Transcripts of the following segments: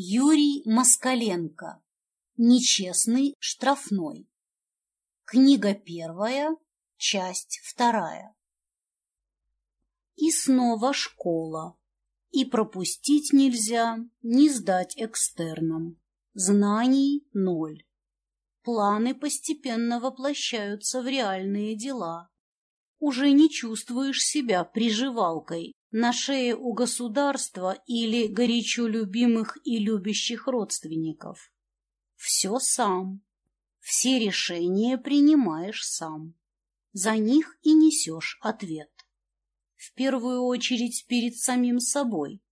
Юрий Москаленко. Нечестный штрафной. Книга первая, часть вторая. И снова школа. И пропустить нельзя, не сдать экстерном. Знаний ноль. Планы постепенно воплощаются в реальные дела. Уже не чувствуешь себя приживалкой на шее у государства или горячо любимых и любящих родственников. Все сам. Все решения принимаешь сам. За них и несешь ответ. В первую очередь перед самим собой.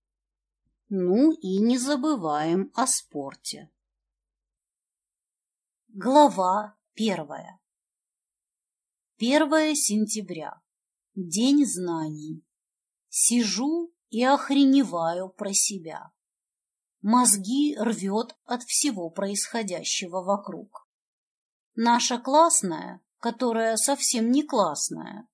Ну и не забываем о спорте. Глава первая. Первое сентября. День знаний. Сижу и охреневаю про себя. Мозги рвет от всего происходящего вокруг. Наша классная, которая совсем не классная,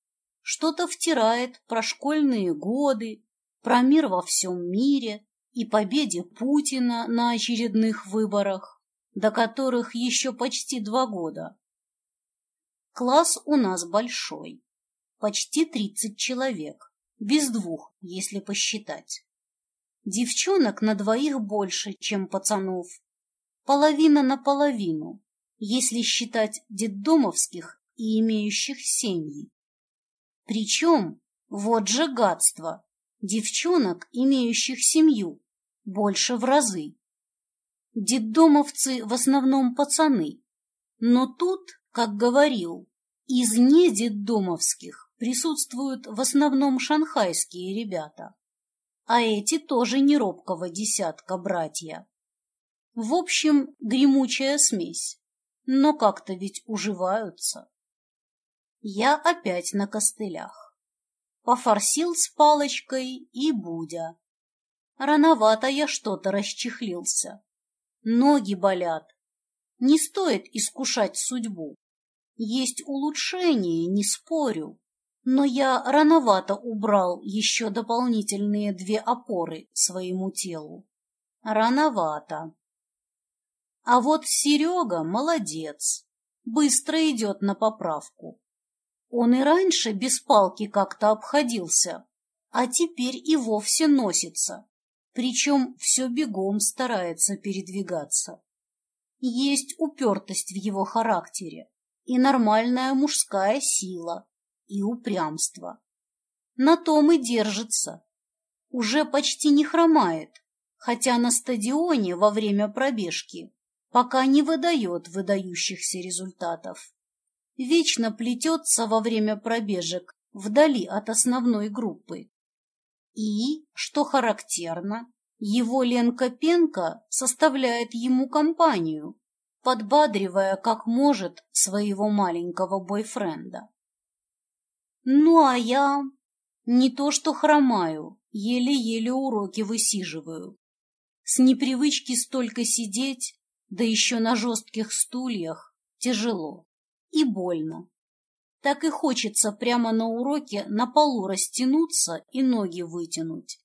что-то втирает про школьные годы, про мир во всем мире и победе Путина на очередных выборах, до которых еще почти два года. Класс у нас большой, почти тридцать человек без двух, если посчитать. Девчонок на двоих больше, чем пацанов. Половина на половину, если считать детдомовских и имеющих семьи. Причем, вот же гадство, девчонок, имеющих семью, больше в разы. Детдомовцы в основном пацаны, но тут, как говорил, из недетдомовских присутствуют в основном шанхайские ребята, а эти тоже не робкого десятка братья. В общем, гремучая смесь, но как-то ведь уживаются. Я опять на костылях. Пофорсил с палочкой и будя. Рановато я что-то расчехлился. Ноги болят. Не стоит искушать судьбу. Есть улучшение, не спорю но я рановато убрал еще дополнительные две опоры своему телу. Рановато. А вот Серега молодец, быстро идет на поправку. Он и раньше без палки как-то обходился, а теперь и вовсе носится, причем все бегом старается передвигаться. Есть упертость в его характере и нормальная мужская сила, и упрямство. На том и держится. Уже почти не хромает, хотя на стадионе во время пробежки пока не выдает выдающихся результатов. Вечно плетется во время пробежек вдали от основной группы. И, что характерно, его Ленка Пенка составляет ему компанию, подбадривая как может своего маленького бойфренда. Ну, а я не то что хромаю, еле-еле уроки высиживаю. С непривычки столько сидеть, да еще на жестких стульях, тяжело и больно. Так и хочется прямо на уроке на полу растянуться и ноги вытянуть.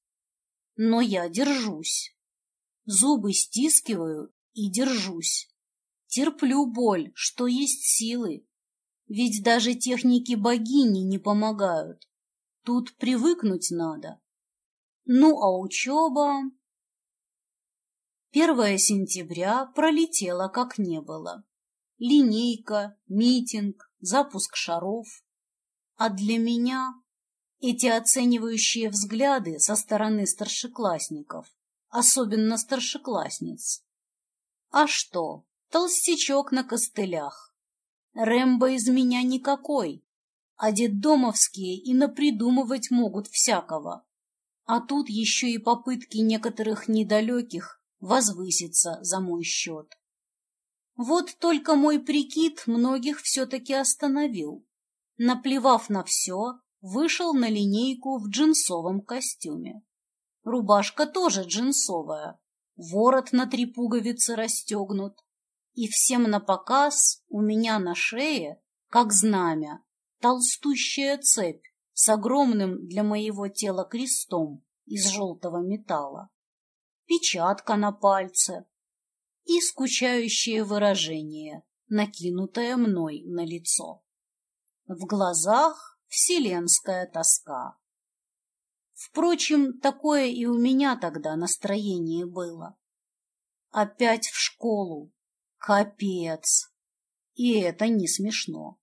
Но я держусь. Зубы стискиваю и держусь. Терплю боль, что есть силы, ведь даже техники богини не помогают. Тут привыкнуть надо. Ну, а учеба... Первое сентября пролетело как не было. Линейка, митинг, запуск шаров. А для меня эти оценивающие взгляды со стороны старшеклассников, особенно старшеклассниц. А что, толстячок на костылях. Рэмбо из меня никакой, а детдомовские и напридумывать могут всякого. А тут еще и попытки некоторых недалеких возвыситься за мой счет. Вот только мой прикид многих все-таки остановил. Наплевав на все, вышел на линейку в джинсовом костюме. Рубашка тоже джинсовая, ворот на три пуговицы расстегнут, и всем на показ у меня на шее, как знамя, толстущая цепь с огромным для моего тела крестом из желтого металла. печатка на пальце и скучающее выражение, накинутое мной на лицо. В глазах вселенская тоска. Впрочем, такое и у меня тогда настроение было. Опять в школу. Капец. И это не смешно.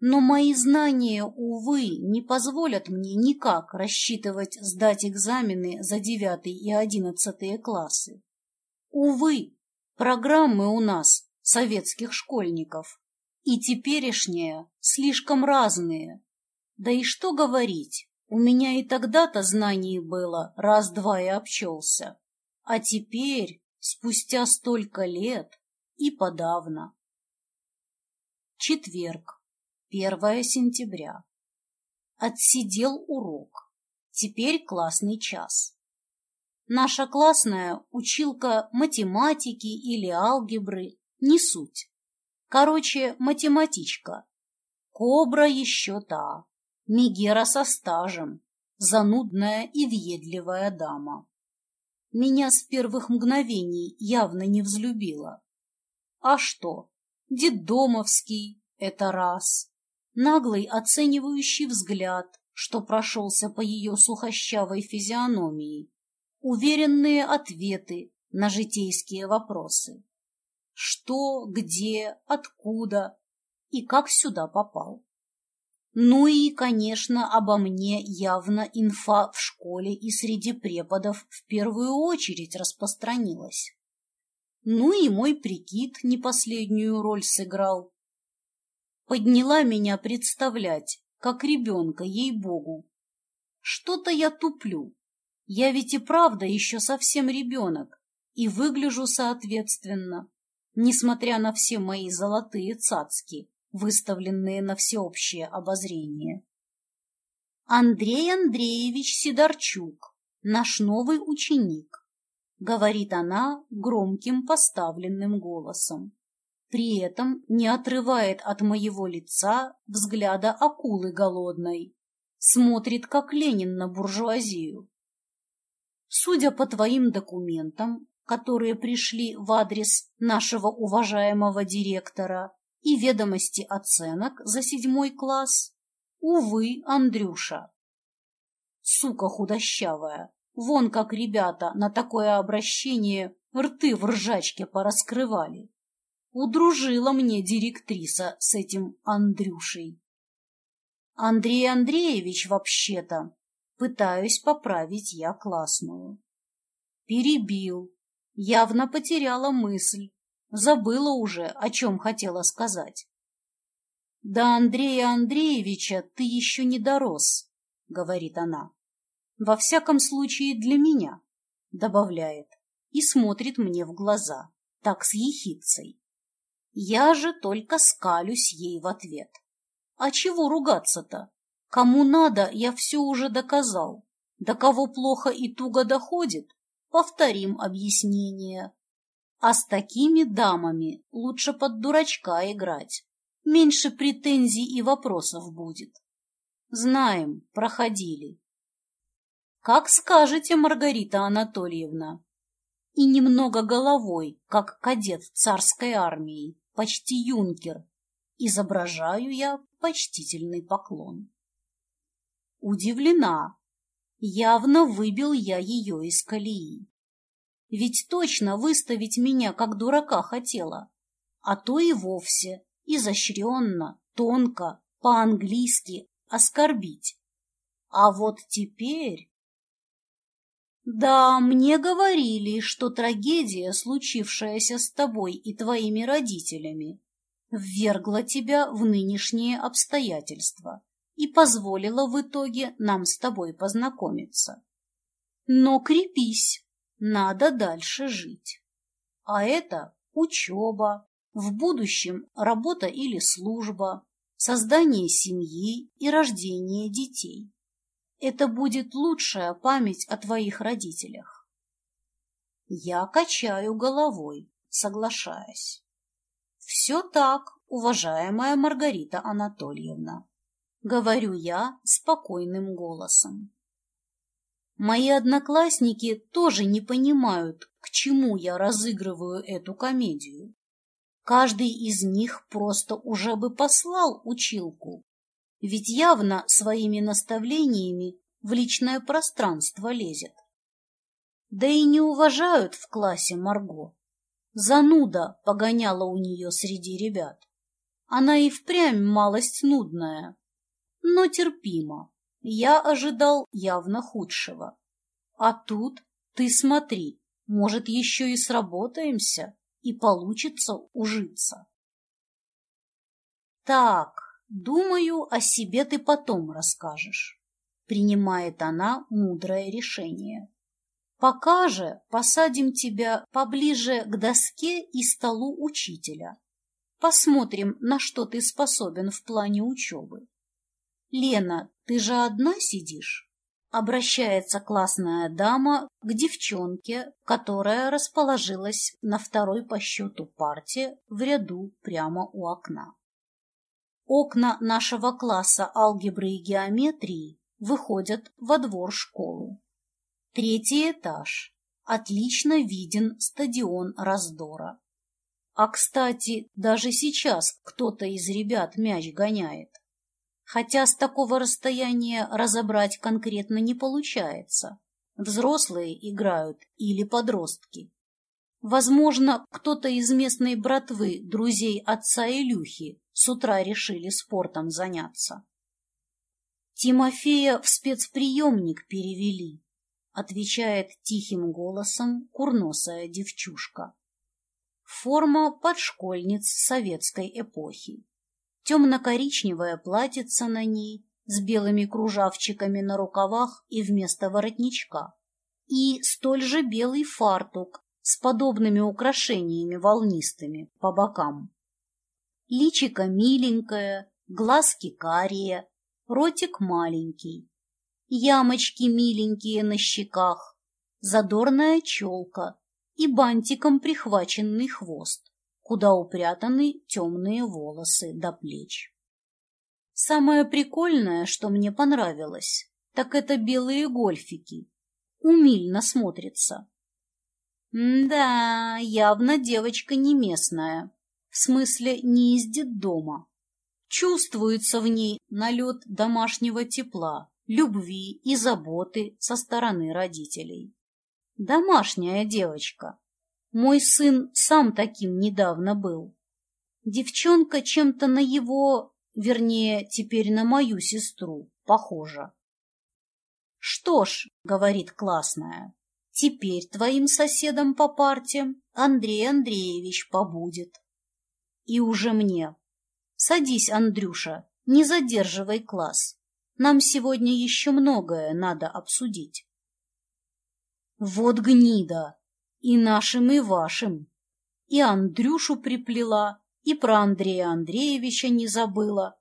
Но мои знания, увы, не позволят мне никак рассчитывать сдать экзамены за девятый и одиннадцатые классы. Увы, программы у нас, советских школьников, и теперешние слишком разные. Да и что говорить, у меня и тогда-то знаний было, раз-два и обчелся. А теперь, спустя столько лет, и подавно. Четверг. 1 сентября. Отсидел урок. Теперь классный час. Наша классная училка математики или алгебры не суть. Короче, математичка. Кобра еще та. Мигера со стажем. Занудная и въедливая дама. Меня с первых мгновений явно не взлюбила. А что? Деддомовский — это раз наглый оценивающий взгляд, что прошелся по ее сухощавой физиономии, уверенные ответы на житейские вопросы. Что, где, откуда и как сюда попал. Ну и, конечно, обо мне явно инфа в школе и среди преподов в первую очередь распространилась. Ну и мой прикид не последнюю роль сыграл подняла меня представлять, как ребенка, ей-богу. Что-то я туплю. Я ведь и правда еще совсем ребенок и выгляжу соответственно, несмотря на все мои золотые цацки, выставленные на всеобщее обозрение. Андрей Андреевич Сидорчук, наш новый ученик, говорит она громким поставленным голосом при этом не отрывает от моего лица взгляда акулы голодной, смотрит, как Ленин на буржуазию. Судя по твоим документам, которые пришли в адрес нашего уважаемого директора и ведомости оценок за седьмой класс, увы, Андрюша. Сука худощавая, вон как ребята на такое обращение рты в ржачке пораскрывали. Удружила мне директриса с этим Андрюшей. Андрей Андреевич вообще-то. Пытаюсь поправить я классную. Перебил. Явно потеряла мысль. Забыла уже, о чем хотела сказать. «До Андрея Андреевича ты еще не дорос», — говорит она. «Во всяком случае для меня», — добавляет, и смотрит мне в глаза, так с ехицей. Я же только скалюсь ей в ответ. А чего ругаться-то? Кому надо, я все уже доказал. До кого плохо и туго доходит, повторим объяснение. А с такими дамами лучше под дурачка играть. Меньше претензий и вопросов будет. Знаем, проходили. Как скажете, Маргарита Анатольевна. И немного головой, как кадет царской армии почти юнкер. Изображаю я почтительный поклон. Удивлена. Явно выбил я ее из колеи. Ведь точно выставить меня как дурака хотела, а то и вовсе изощренно, тонко, по-английски оскорбить. А вот теперь... Да, мне говорили, что трагедия, случившаяся с тобой и твоими родителями, ввергла тебя в нынешние обстоятельства и позволила в итоге нам с тобой познакомиться. Но крепись, надо дальше жить. А это учеба, в будущем работа или служба, создание семьи и рождение детей это будет лучшая память о твоих родителях. Я качаю головой, соглашаясь. Все так, уважаемая Маргарита Анатольевна, говорю я спокойным голосом. Мои одноклассники тоже не понимают, к чему я разыгрываю эту комедию. Каждый из них просто уже бы послал училку, ведь явно своими наставлениями в личное пространство лезет. Да и не уважают в классе Марго. Зануда погоняла у нее среди ребят. Она и впрямь малость нудная, но терпимо. Я ожидал явно худшего. А тут ты смотри, может, еще и сработаемся, и получится ужиться. Так, думаю, о себе ты потом расскажешь. Принимает она мудрое решение. Пока же посадим тебя поближе к доске и столу учителя. Посмотрим, на что ты способен в плане учебы. Лена, ты же одна сидишь? Обращается классная дама к девчонке, которая расположилась на второй по счету парте в ряду прямо у окна. Окна нашего класса алгебры и геометрии выходят во двор школы. Третий этаж. Отлично виден стадион раздора. А, кстати, даже сейчас кто-то из ребят мяч гоняет. Хотя с такого расстояния разобрать конкретно не получается. Взрослые играют или подростки. Возможно, кто-то из местной братвы, друзей отца Илюхи, с утра решили спортом заняться. Тимофея в спецприемник перевели отвечает тихим голосом курносая девчушка. Форма подшкольниц советской эпохи. Темно-коричневое платьице на ней с белыми кружавчиками на рукавах и вместо воротничка. И столь же белый фартук с подобными украшениями волнистыми по бокам. Личико миленькое, глазки карие, ротик маленький, ямочки миленькие на щеках, задорная челка и бантиком прихваченный хвост, куда упрятаны темные волосы до плеч. Самое прикольное, что мне понравилось, так это белые гольфики. Умильно смотрится. Да, явно девочка не местная, в смысле не из детдома. Чувствуется в ней налет домашнего тепла, любви и заботы со стороны родителей. Домашняя девочка. Мой сын сам таким недавно был. Девчонка чем-то на его, вернее, теперь на мою сестру, похожа. «Что ж», — говорит классная, — «теперь твоим соседом по парте Андрей Андреевич побудет». И уже мне. «Садись, Андрюша, не задерживай класс. Нам сегодня еще многое надо обсудить. Вот гнида! И нашим, и вашим. И Андрюшу приплела, и про Андрея Андреевича не забыла.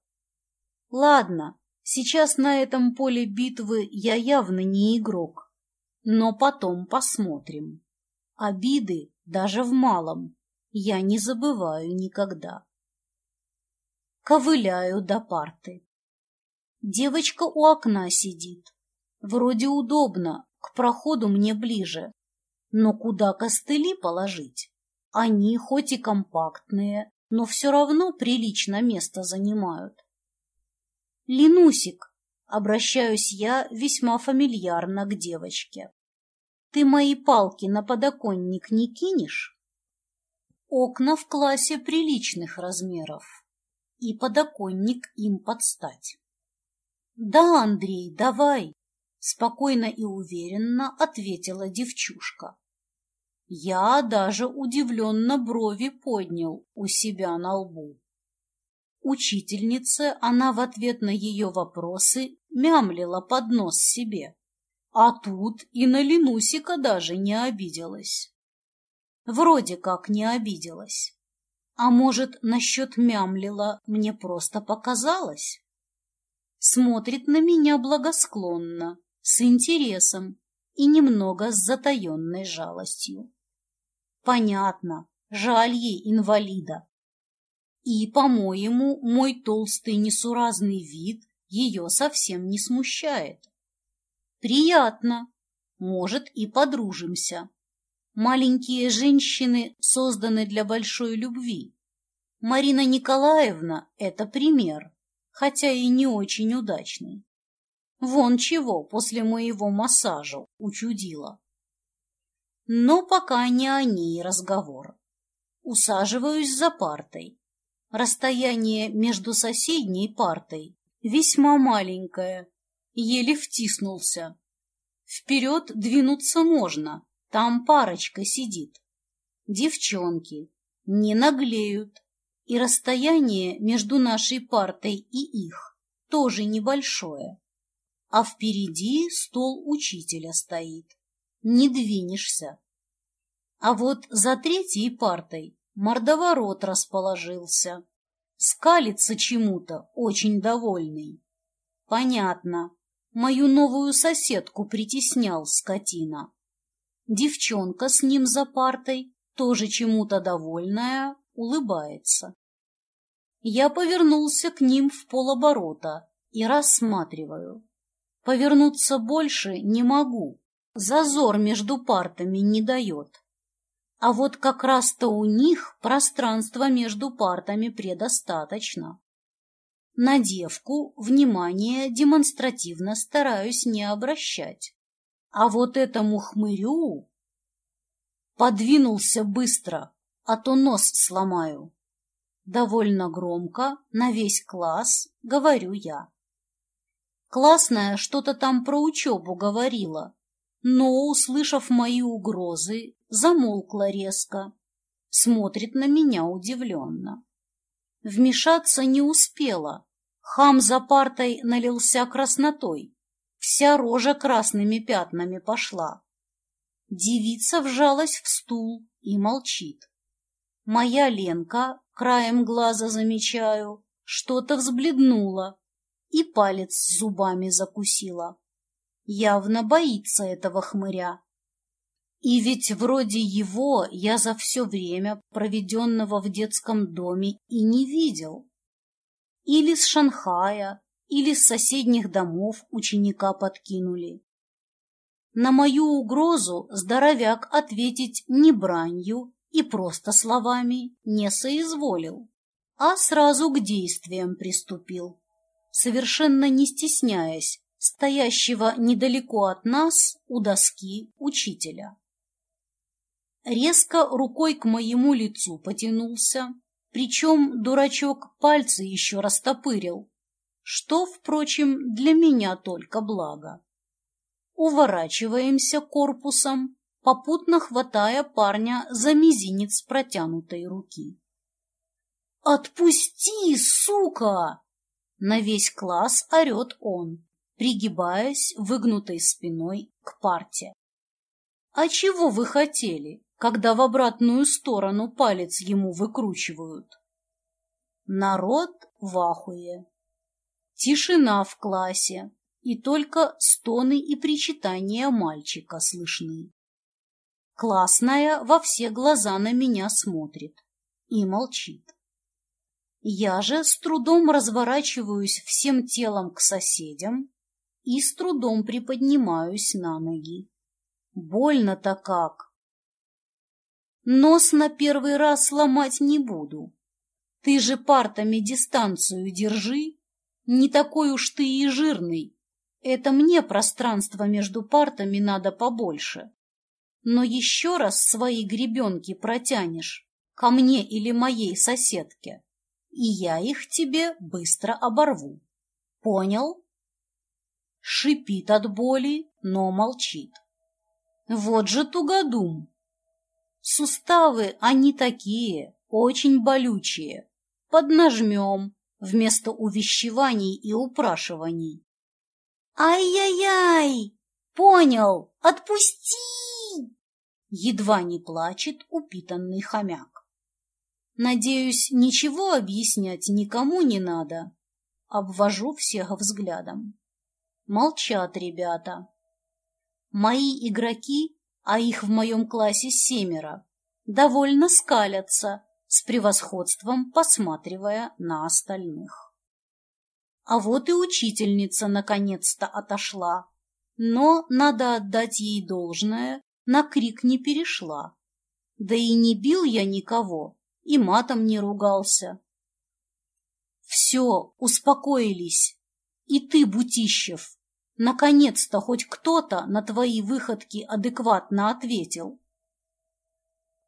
Ладно, сейчас на этом поле битвы я явно не игрок. Но потом посмотрим. Обиды, даже в малом, я не забываю никогда. Ковыляю до парты. Девочка у окна сидит. Вроде удобно, к проходу мне ближе. Но куда костыли положить? Они хоть и компактные, но все равно прилично место занимают. «Ленусик», — обращаюсь я весьма фамильярно к девочке, — «ты мои палки на подоконник не кинешь?» Окна в классе приличных размеров, и подоконник им подстать. «Да, Андрей, давай!» — спокойно и уверенно ответила девчушка. Я даже удивленно брови поднял у себя на лбу. Учительнице она в ответ на ее вопросы мямлила под нос себе, а тут и на Ленусика даже не обиделась. Вроде как не обиделась. А может, насчет мямлила мне просто показалось? смотрит на меня благосклонно, с интересом и немного с затаенной жалостью. Понятно, жаль ей инвалида. И, по-моему, мой толстый несуразный вид ее совсем не смущает. Приятно, может, и подружимся. Маленькие женщины созданы для большой любви. Марина Николаевна – это пример, хотя и не очень удачный. Вон чего после моего массажа учудила. Но пока не о ней разговор. Усаживаюсь за партой. Расстояние между соседней партой весьма маленькое, еле втиснулся. Вперед двинуться можно, там парочка сидит. Девчонки не наглеют, и расстояние между нашей партой и их тоже небольшое. А впереди стол учителя стоит. Не двинешься. А вот за третьей партой мордоворот расположился. Скалится чему-то, очень довольный. Понятно. Мою новую соседку притеснял скотина. Девчонка с ним за партой, тоже чему-то довольная, улыбается. Я повернулся к ним в полоборота и рассматриваю. Повернуться больше не могу, зазор между партами не дает. А вот как раз-то у них пространства между партами предостаточно. На девку внимание демонстративно стараюсь не обращать. А вот этому хмырю подвинулся быстро, а то нос сломаю. Довольно громко, на весь класс, говорю я. Классная что-то там про учебу говорила, но, услышав мои угрозы, замолкла резко, смотрит на меня удивленно. Вмешаться не успела. Хам за партой налился краснотой. Вся рожа красными пятнами пошла. Девица вжалась в стул и молчит. Моя Ленка, краем глаза замечаю, что-то взбледнула и палец зубами закусила. Явно боится этого хмыря. И ведь вроде его я за все время, проведенного в детском доме, и не видел. Или с Шанхая, или с соседних домов ученика подкинули. На мою угрозу здоровяк ответить не бранью и просто словами не соизволил, а сразу к действиям приступил, совершенно не стесняясь стоящего недалеко от нас у доски учителя. Резко рукой к моему лицу потянулся, причем дурачок пальцы еще растопырил, что, впрочем, для меня только благо. Уворачиваемся корпусом, попутно хватая парня за мизинец протянутой руки. «Отпусти, сука!» На весь класс орет он, пригибаясь выгнутой спиной к парте. «А чего вы хотели, когда в обратную сторону палец ему выкручивают?» Народ в ахуе. Тишина в классе, и только стоны и причитания мальчика слышны. Классная во все глаза на меня смотрит и молчит. Я же с трудом разворачиваюсь всем телом к соседям и с трудом приподнимаюсь на ноги. Больно-то как! Нос на первый раз сломать не буду. Ты же партами дистанцию держи. Не такой уж ты и жирный. Это мне пространство между партами надо побольше. Но еще раз свои гребенки протянешь ко мне или моей соседке, и я их тебе быстро оборву. Понял? Шипит от боли, но молчит. Вот же тугодум. Суставы они такие, очень болючие. Поднажмем, вместо увещеваний и упрашиваний. «Ай-яй-яй! Понял! Отпусти!» Едва не плачет упитанный хомяк. Надеюсь, ничего объяснять никому не надо. Обвожу всех взглядом. Молчат ребята. Мои игроки, а их в моем классе семеро, довольно скалятся, с превосходством посматривая на остальных. А вот и учительница наконец-то отошла. Но, надо отдать ей должное, на крик не перешла. Да и не бил я никого, и матом не ругался. Все, успокоились. И ты, Бутищев, наконец-то хоть кто-то на твои выходки адекватно ответил.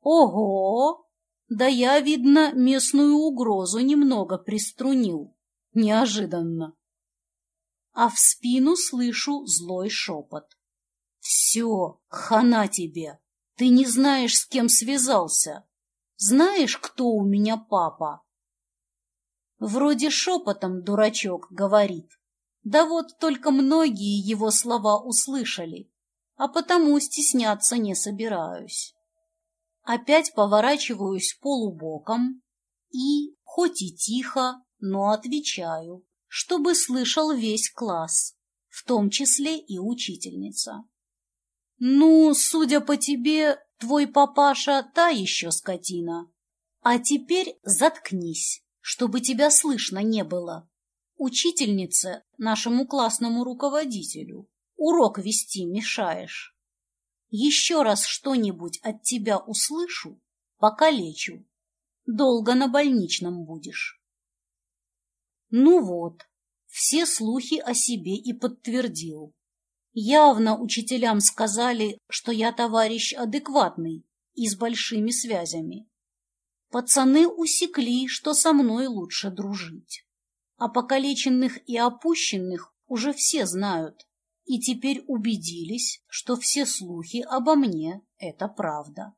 Ого! Да я, видно, местную угрозу немного приструнил. Неожиданно. А в спину слышу злой шепот. Все, хана тебе. Ты не знаешь, с кем связался. Знаешь, кто у меня папа? Вроде шепотом дурачок говорит. Да вот только многие его слова услышали, а потому стесняться не собираюсь. Опять поворачиваюсь полубоком и, хоть и тихо, но отвечаю, чтобы слышал весь класс, в том числе и учительница. «Ну, судя по тебе, твой папаша та еще скотина. А теперь заткнись, чтобы тебя слышно не было. Учительнице, нашему классному руководителю, урок вести мешаешь. Еще раз что-нибудь от тебя услышу, покалечу. Долго на больничном будешь». Ну вот, все слухи о себе и подтвердил. Явно учителям сказали, что я товарищ адекватный и с большими связями. Пацаны усекли, что со мной лучше дружить. А покалеченных и опущенных уже все знают, и теперь убедились, что все слухи обо мне — это правда.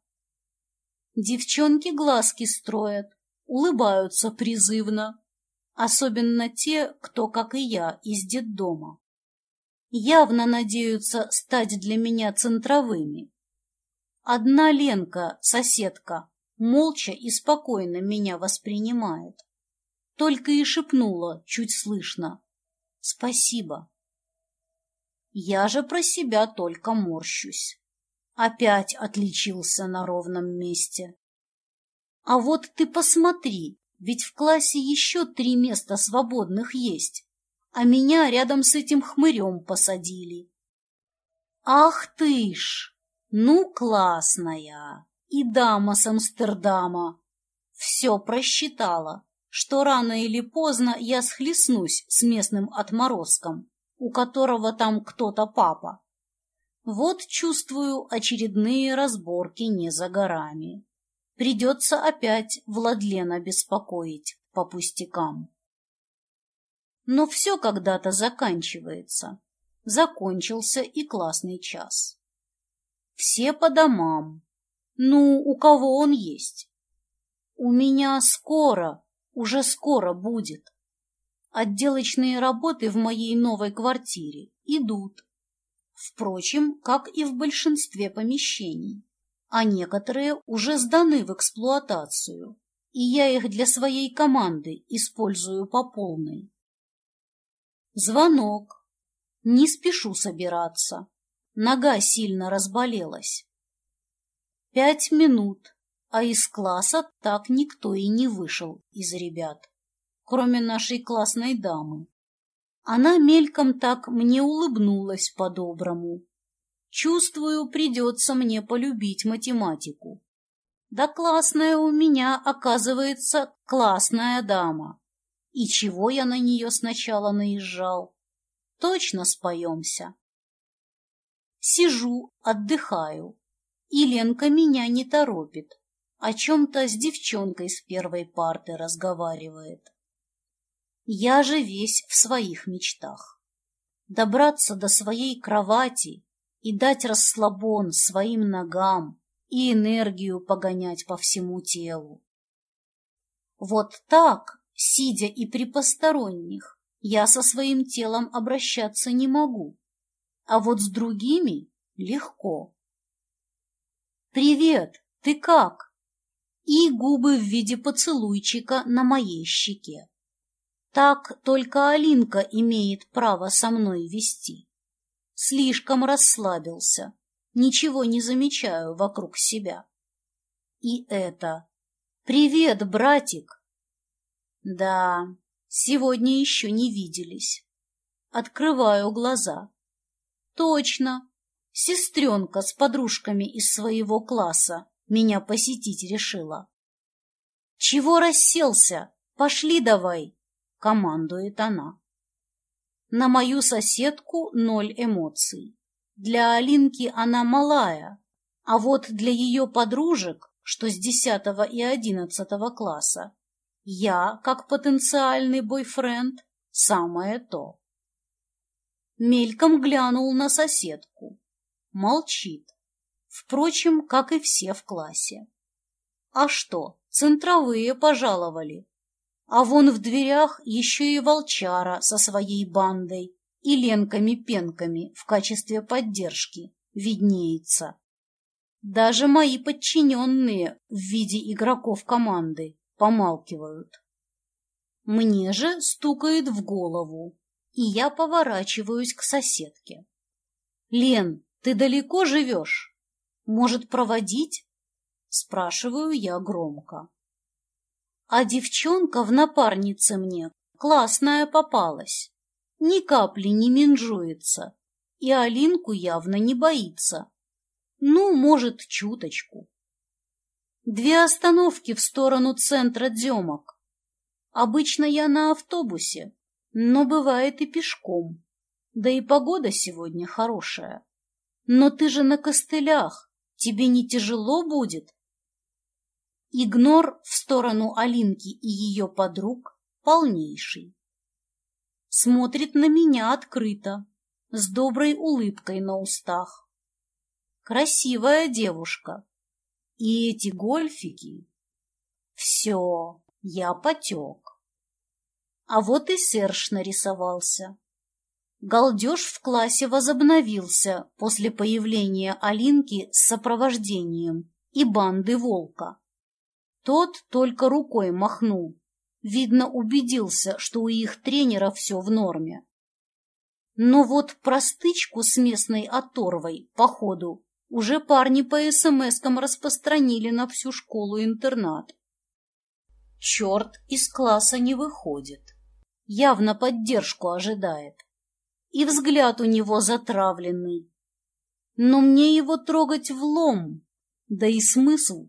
Девчонки глазки строят, улыбаются призывно, особенно те, кто, как и я, из детдома явно надеются стать для меня центровыми. Одна Ленка, соседка, молча и спокойно меня воспринимает. Только и шепнула, чуть слышно, «Спасибо». Я же про себя только морщусь. Опять отличился на ровном месте. А вот ты посмотри, ведь в классе еще три места свободных есть а меня рядом с этим хмырем посадили. Ах ты ж! Ну, классная! И дама с Амстердама! Все просчитала, что рано или поздно я схлестнусь с местным отморозком, у которого там кто-то папа. Вот, чувствую, очередные разборки не за горами. Придется опять Владлена беспокоить по пустякам. Но все когда-то заканчивается. Закончился и классный час. Все по домам. Ну, у кого он есть? У меня скоро, уже скоро будет. Отделочные работы в моей новой квартире идут. Впрочем, как и в большинстве помещений. А некоторые уже сданы в эксплуатацию, и я их для своей команды использую по полной. Звонок. Не спешу собираться. Нога сильно разболелась. Пять минут, а из класса так никто и не вышел из ребят, кроме нашей классной дамы. Она мельком так мне улыбнулась по-доброму. Чувствую, придется мне полюбить математику. Да классная у меня, оказывается, классная дама. И чего я на нее сначала наезжал? Точно споемся. Сижу, отдыхаю, и Ленка меня не торопит. О чем-то с девчонкой с первой парты разговаривает. Я же весь в своих мечтах. Добраться до своей кровати и дать расслабон своим ногам и энергию погонять по всему телу. Вот так сидя и при посторонних, я со своим телом обращаться не могу, а вот с другими легко. «Привет, ты как?» И губы в виде поцелуйчика на моей щеке. Так только Алинка имеет право со мной вести. Слишком расслабился, ничего не замечаю вокруг себя. И это... «Привет, братик!» Да, сегодня еще не виделись. Открываю глаза. Точно. Сестренка с подружками из своего класса меня посетить решила. Чего расселся? Пошли давай, командует она. На мою соседку ноль эмоций. Для Алинки она малая, а вот для ее подружек, что с десятого и одиннадцатого класса, я, как потенциальный бойфренд, самое то. Мельком глянул на соседку. Молчит. Впрочем, как и все в классе. А что, центровые пожаловали. А вон в дверях еще и волчара со своей бандой и ленками-пенками в качестве поддержки виднеется. Даже мои подчиненные в виде игроков команды помалкивают. Мне же стукает в голову, и я поворачиваюсь к соседке. «Лен, ты далеко живешь? Может, проводить?» Спрашиваю я громко. А девчонка в напарнице мне классная попалась. Ни капли не менжуется, и Алинку явно не боится. Ну, может, чуточку. Две остановки в сторону центра Демок. Обычно я на автобусе, но бывает и пешком. Да и погода сегодня хорошая. Но ты же на костылях, тебе не тяжело будет? Игнор в сторону Алинки и ее подруг полнейший. Смотрит на меня открыто, с доброй улыбкой на устах. Красивая девушка. И эти гольфики. Все, я потек. А вот и Серж нарисовался. Галдеж в классе возобновился после появления Алинки с сопровождением и банды волка. Тот только рукой махнул. Видно, убедился, что у их тренера все в норме. Но вот простычку с местной оторвой, походу, уже парни по СМСкам распространили на всю школу-интернат. Черт из класса не выходит. Явно поддержку ожидает. И взгляд у него затравленный. Но мне его трогать влом. Да и смысл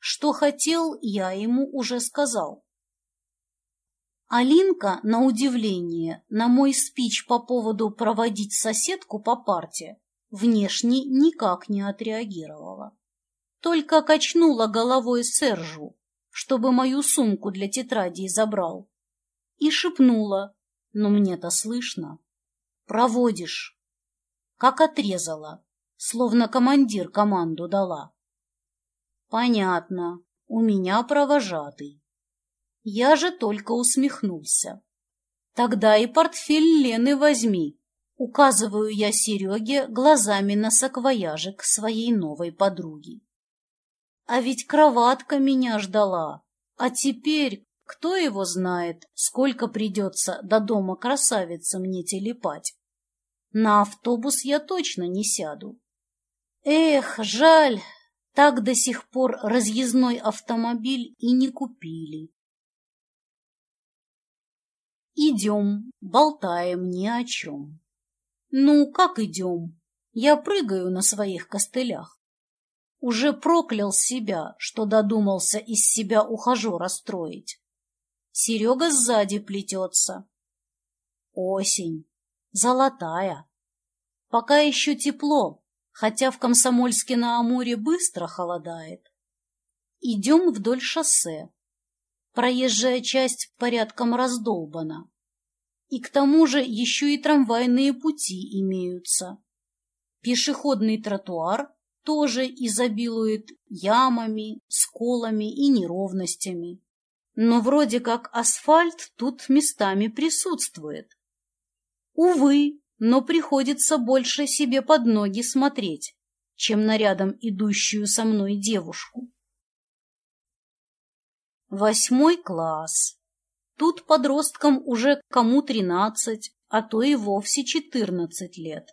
что хотел, я ему уже сказал. Алинка, на удивление, на мой спич по поводу проводить соседку по парте, внешне никак не отреагировала. Только качнула головой Сержу, чтобы мою сумку для тетрадей забрал, и шепнула, но мне-то слышно. «Проводишь». Как отрезала, словно командир команду дала. Понятно, у меня провожатый. Я же только усмехнулся. Тогда и портфель Лены возьми. Указываю я Сереге глазами на саквояжик своей новой подруги. А ведь кроватка меня ждала. А теперь кто его знает, сколько придется до дома красавицы мне телепать. На автобус я точно не сяду. Эх, жаль, так до сих пор разъездной автомобиль и не купили. Идем, болтаем ни о чем. Ну, как идем? Я прыгаю на своих костылях. Уже проклял себя, что додумался из себя ухажера строить. Серега сзади плетется. Осень. Золотая. Пока еще тепло, хотя в Комсомольске-на-Амуре быстро холодает. Идем вдоль шоссе. Проезжая часть порядком раздолбана. И к тому же еще и трамвайные пути имеются. Пешеходный тротуар тоже изобилует ямами, сколами и неровностями. Но вроде как асфальт тут местами присутствует. Увы, но приходится больше себе под ноги смотреть, чем на рядом идущую со мной девушку. Восьмой класс. Тут подросткам уже кому тринадцать, а то и вовсе четырнадцать лет.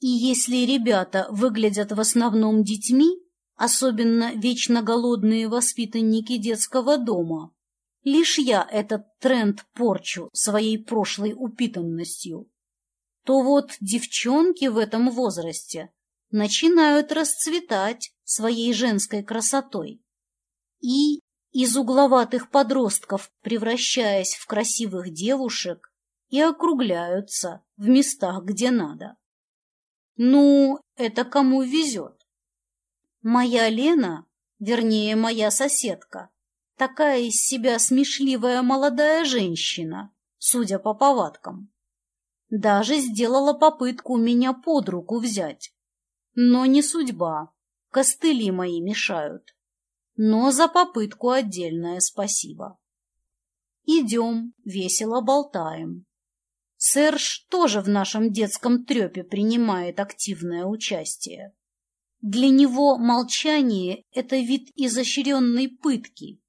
И если ребята выглядят в основном детьми, особенно вечно голодные воспитанники детского дома, лишь я этот тренд порчу своей прошлой упитанностью то вот девчонки в этом возрасте начинают расцветать своей женской красотой и из угловатых подростков превращаясь в красивых девушек и округляются в местах, где надо. Ну, это кому везет. Моя Лена, вернее, моя соседка, такая из себя смешливая молодая женщина, судя по повадкам. Даже сделала попытку меня под руку взять. Но не судьба, костыли мои мешают. Но за попытку отдельное спасибо. Идем, весело болтаем. Серж тоже в нашем детском трепе принимает активное участие. Для него молчание — это вид изощренной пытки.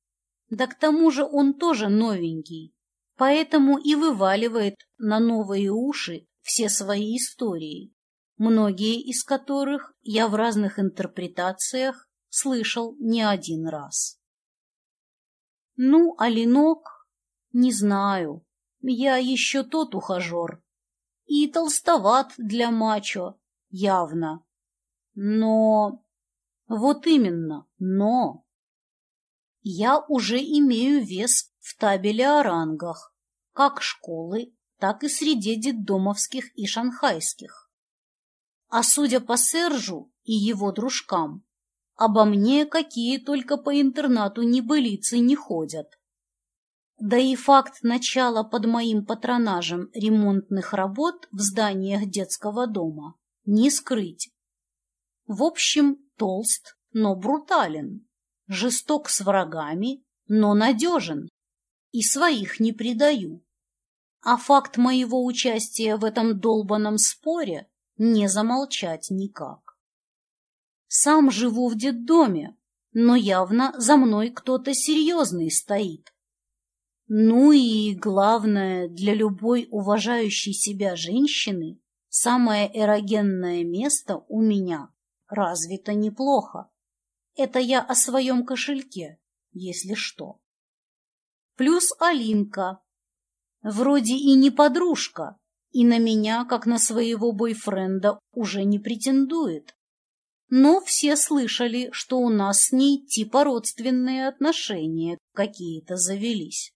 Да к тому же он тоже новенький, поэтому и вываливает на новые уши все свои истории, многие из которых я в разных интерпретациях слышал не один раз. Ну, а не знаю, я еще тот ухажер. И толстоват для мачо, явно. Но... Вот именно, но... Я уже имею вес в табеле о рангах, как школы, так и среди детдомовских и шанхайских. А судя по Сержу и его дружкам, обо мне какие только по интернату небылицы не ходят. Да и факт начала под моим патронажем ремонтных работ в зданиях детского дома не скрыть. В общем, толст, но брутален, жесток с врагами, но надежен, и своих не предаю. А факт моего участия в этом долбанном споре не замолчать никак. Сам живу в детдоме, но явно за мной кто-то серьезный стоит ну и главное, для любой уважающей себя женщины самое эрогенное место у меня развито неплохо. Это я о своем кошельке, если что. Плюс Алинка. Вроде и не подружка, и на меня, как на своего бойфренда, уже не претендует. Но все слышали, что у нас с ней типа родственные отношения какие-то завелись.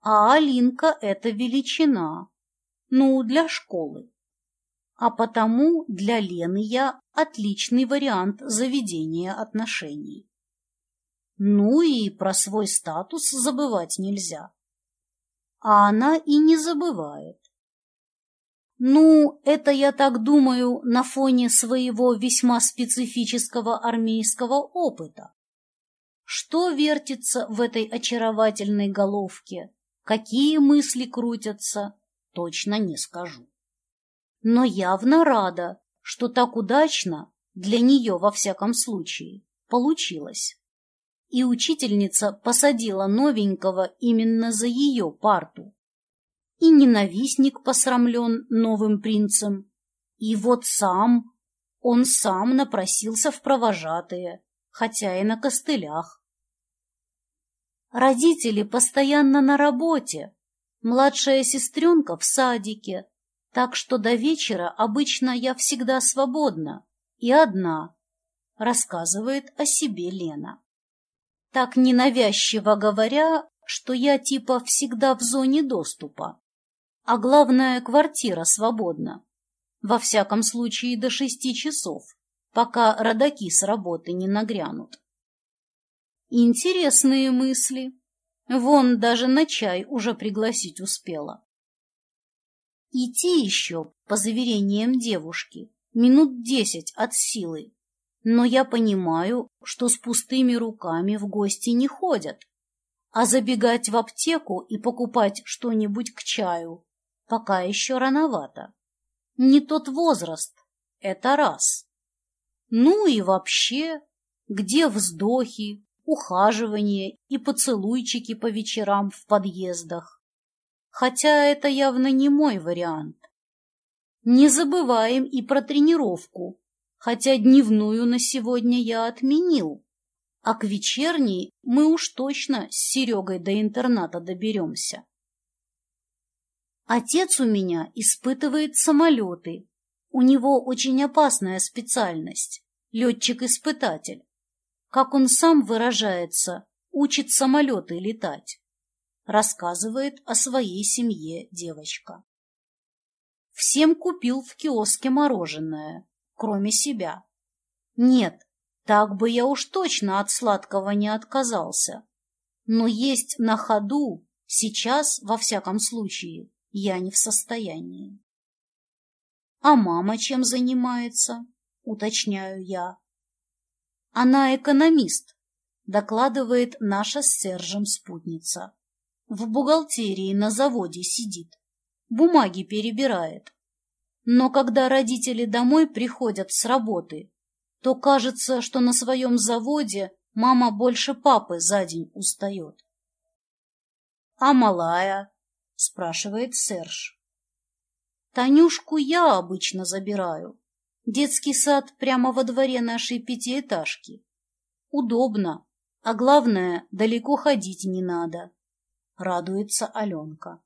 А Алинка — это величина. Ну, для школы. А потому для Лены я отличный вариант заведения отношений. Ну и про свой статус забывать нельзя. А она и не забывает. Ну, это я так думаю на фоне своего весьма специфического армейского опыта. Что вертится в этой очаровательной головке, Какие мысли крутятся, точно не скажу. Но явно рада, что так удачно, для нее во всяком случае, получилось. И учительница посадила новенького именно за ее парту. И ненавистник посрамлен новым принцем. И вот сам, он сам напросился в провожатые, хотя и на костылях. Родители постоянно на работе, младшая сестренка в садике, так что до вечера обычно я всегда свободна и одна, рассказывает о себе Лена. Так ненавязчиво говоря, что я типа всегда в зоне доступа, а главное, квартира свободна. Во всяком случае до шести часов, пока родаки с работы не нагрянут. Интересные мысли. Вон даже на чай уже пригласить успела. Идти еще, по заверениям девушки, минут десять от силы. Но я понимаю, что с пустыми руками в гости не ходят. А забегать в аптеку и покупать что-нибудь к чаю пока еще рановато. Не тот возраст, это раз. Ну и вообще, где вздохи, ухаживание и поцелуйчики по вечерам в подъездах. Хотя это явно не мой вариант. Не забываем и про тренировку, хотя дневную на сегодня я отменил, а к вечерней мы уж точно с Серегой до интерната доберемся. Отец у меня испытывает самолеты. У него очень опасная специальность — летчик-испытатель. Как он сам выражается, учит самолеты летать. Рассказывает о своей семье девочка. Всем купил в киоске мороженое, кроме себя. Нет, так бы я уж точно от сладкого не отказался. Но есть на ходу, сейчас, во всяком случае, я не в состоянии. А мама чем занимается? Уточняю я. Она экономист, докладывает наша с Сержем спутница. В бухгалтерии на заводе сидит бумаги перебирает. Но когда родители домой приходят с работы, то кажется, что на своем заводе мама больше папы за день устает. — А малая? — спрашивает Серж. — Танюшку я обычно забираю. Детский сад прямо во дворе нашей пятиэтажки. Удобно, а главное, далеко ходить не надо. Радуется Аленка.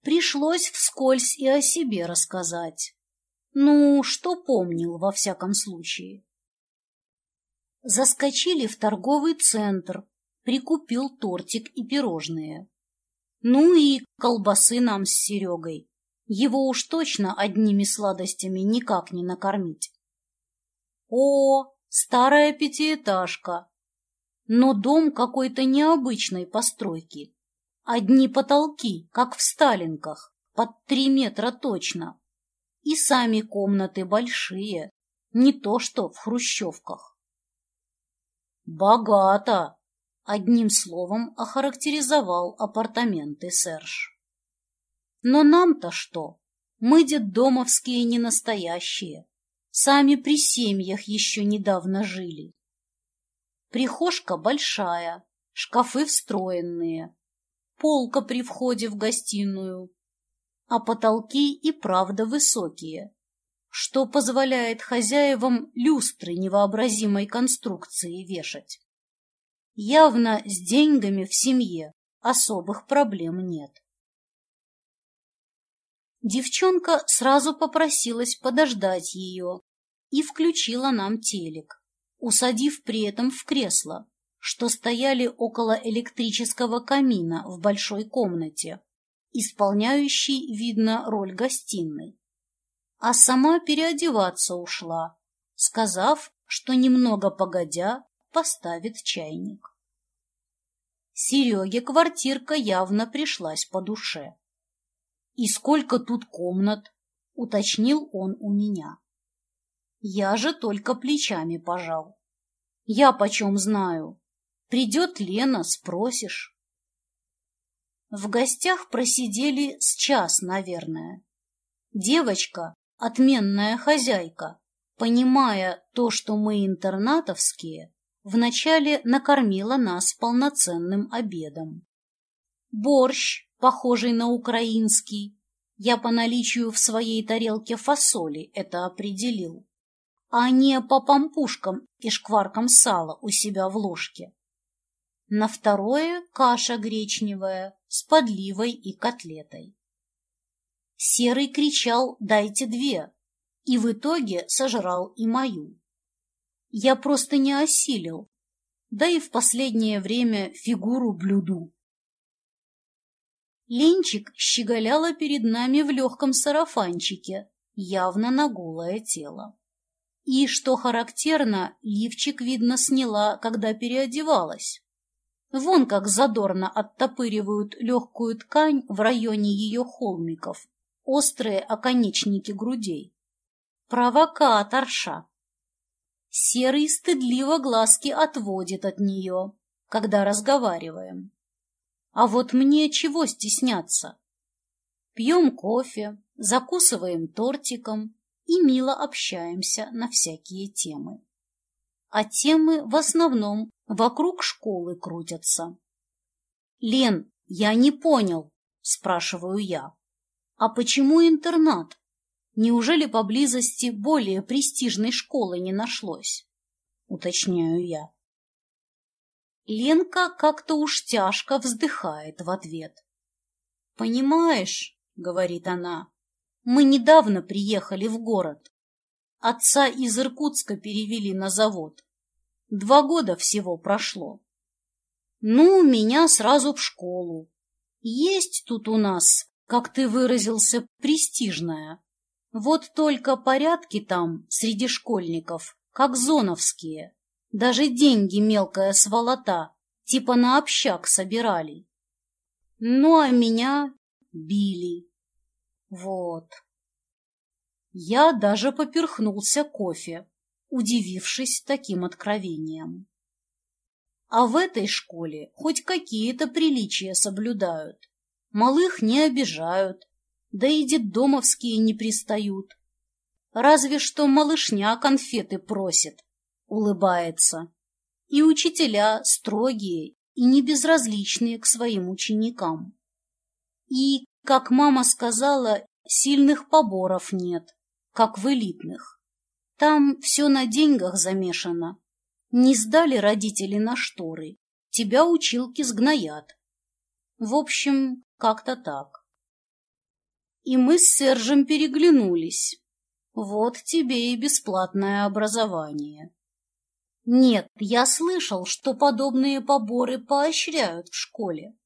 Пришлось вскользь и о себе рассказать. Ну, что помнил, во всяком случае. Заскочили в торговый центр, прикупил тортик и пирожные. Ну и колбасы нам с Серегой. Его уж точно одними сладостями никак не накормить. О, старая пятиэтажка! Но дом какой-то необычной постройки. Одни потолки, как в Сталинках, под три метра точно. И сами комнаты большие, не то что в хрущевках. «Богато!» — одним словом охарактеризовал апартаменты Серж. «Но нам-то что? Мы детдомовские не настоящие. Сами при семьях еще недавно жили. Прихожка большая, шкафы встроенные, полка при входе в гостиную, а потолки и правда высокие, что позволяет хозяевам люстры невообразимой конструкции вешать. Явно с деньгами в семье особых проблем нет. Девчонка сразу попросилась подождать ее и включила нам телек, усадив при этом в кресло, что стояли около электрического камина в большой комнате, исполняющей, видно, роль гостиной. А сама переодеваться ушла, сказав, что немного погодя поставит чайник. Сереге квартирка явно пришлась по душе. «И сколько тут комнат?» — уточнил он у меня. Я же только плечами пожал. «Я почем знаю?» Придет Лена, спросишь. В гостях просидели с час, наверное. Девочка, отменная хозяйка, понимая то, что мы интернатовские, вначале накормила нас полноценным обедом. Борщ, похожий на украинский, я по наличию в своей тарелке фасоли это определил, а не по помпушкам и шкваркам сала у себя в ложке. На второе – каша гречневая с подливой и котлетой. Серый кричал «дайте две!» и в итоге сожрал и мою. Я просто не осилил, да и в последнее время фигуру блюду. Ленчик щеголяла перед нами в легком сарафанчике, явно на голое тело. И, что характерно, лифчик, видно, сняла, когда переодевалась. Вон как задорно оттопыривают легкую ткань в районе ее холмиков, острые оконечники грудей. Провокаторша. Серый стыдливо глазки отводит от нее, когда разговариваем. А вот мне чего стесняться? Пьем кофе, закусываем тортиком и мило общаемся на всякие темы. А темы в основном вокруг школы крутятся. «Лен, я не понял», — спрашиваю я. «А почему интернат? Неужели поблизости более престижной школы не нашлось?» — уточняю я. Ленка как-то уж тяжко вздыхает в ответ. Понимаешь, — говорит она, — мы недавно приехали в город. Отца из Иркутска перевели на завод. Два года всего прошло. Ну, меня сразу в школу. Есть тут у нас, как ты выразился, престижная. Вот только порядки там среди школьников, как зоновские. Даже деньги мелкая сволота, типа на общак собирали. Ну, а меня били. Вот. Я даже поперхнулся кофе, удивившись таким откровением. А в этой школе хоть какие-то приличия соблюдают. Малых не обижают, да и детдомовские не пристают. Разве что малышня конфеты просит, улыбается. И учителя строгие и не безразличные к своим ученикам. И, как мама сказала, сильных поборов нет, как в элитных. Там все на деньгах замешано. Не сдали родители на шторы, тебя училки сгноят. В общем, как-то так. И мы с Сержем переглянулись. Вот тебе и бесплатное образование. Нет, я слышал, что подобные поборы поощряют в школе.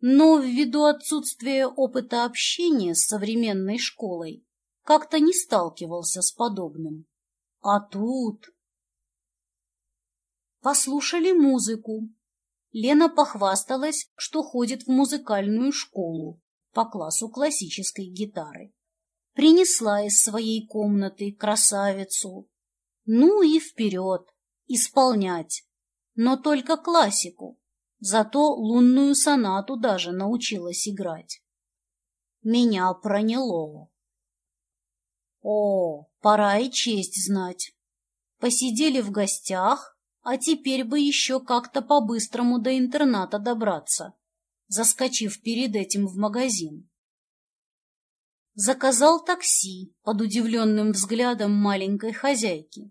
Но ввиду отсутствия опыта общения с современной школой как-то не сталкивался с подобным. А тут... Послушали музыку. Лена похвасталась, что ходит в музыкальную школу по классу классической гитары. Принесла из своей комнаты красавицу. Ну и вперед, исполнять. Но только классику. Зато лунную сонату даже научилась играть. Меня проняло. О, пора и честь знать. Посидели в гостях, а теперь бы еще как-то по-быстрому до интерната добраться, заскочив перед этим в магазин. Заказал такси под удивленным взглядом маленькой хозяйки.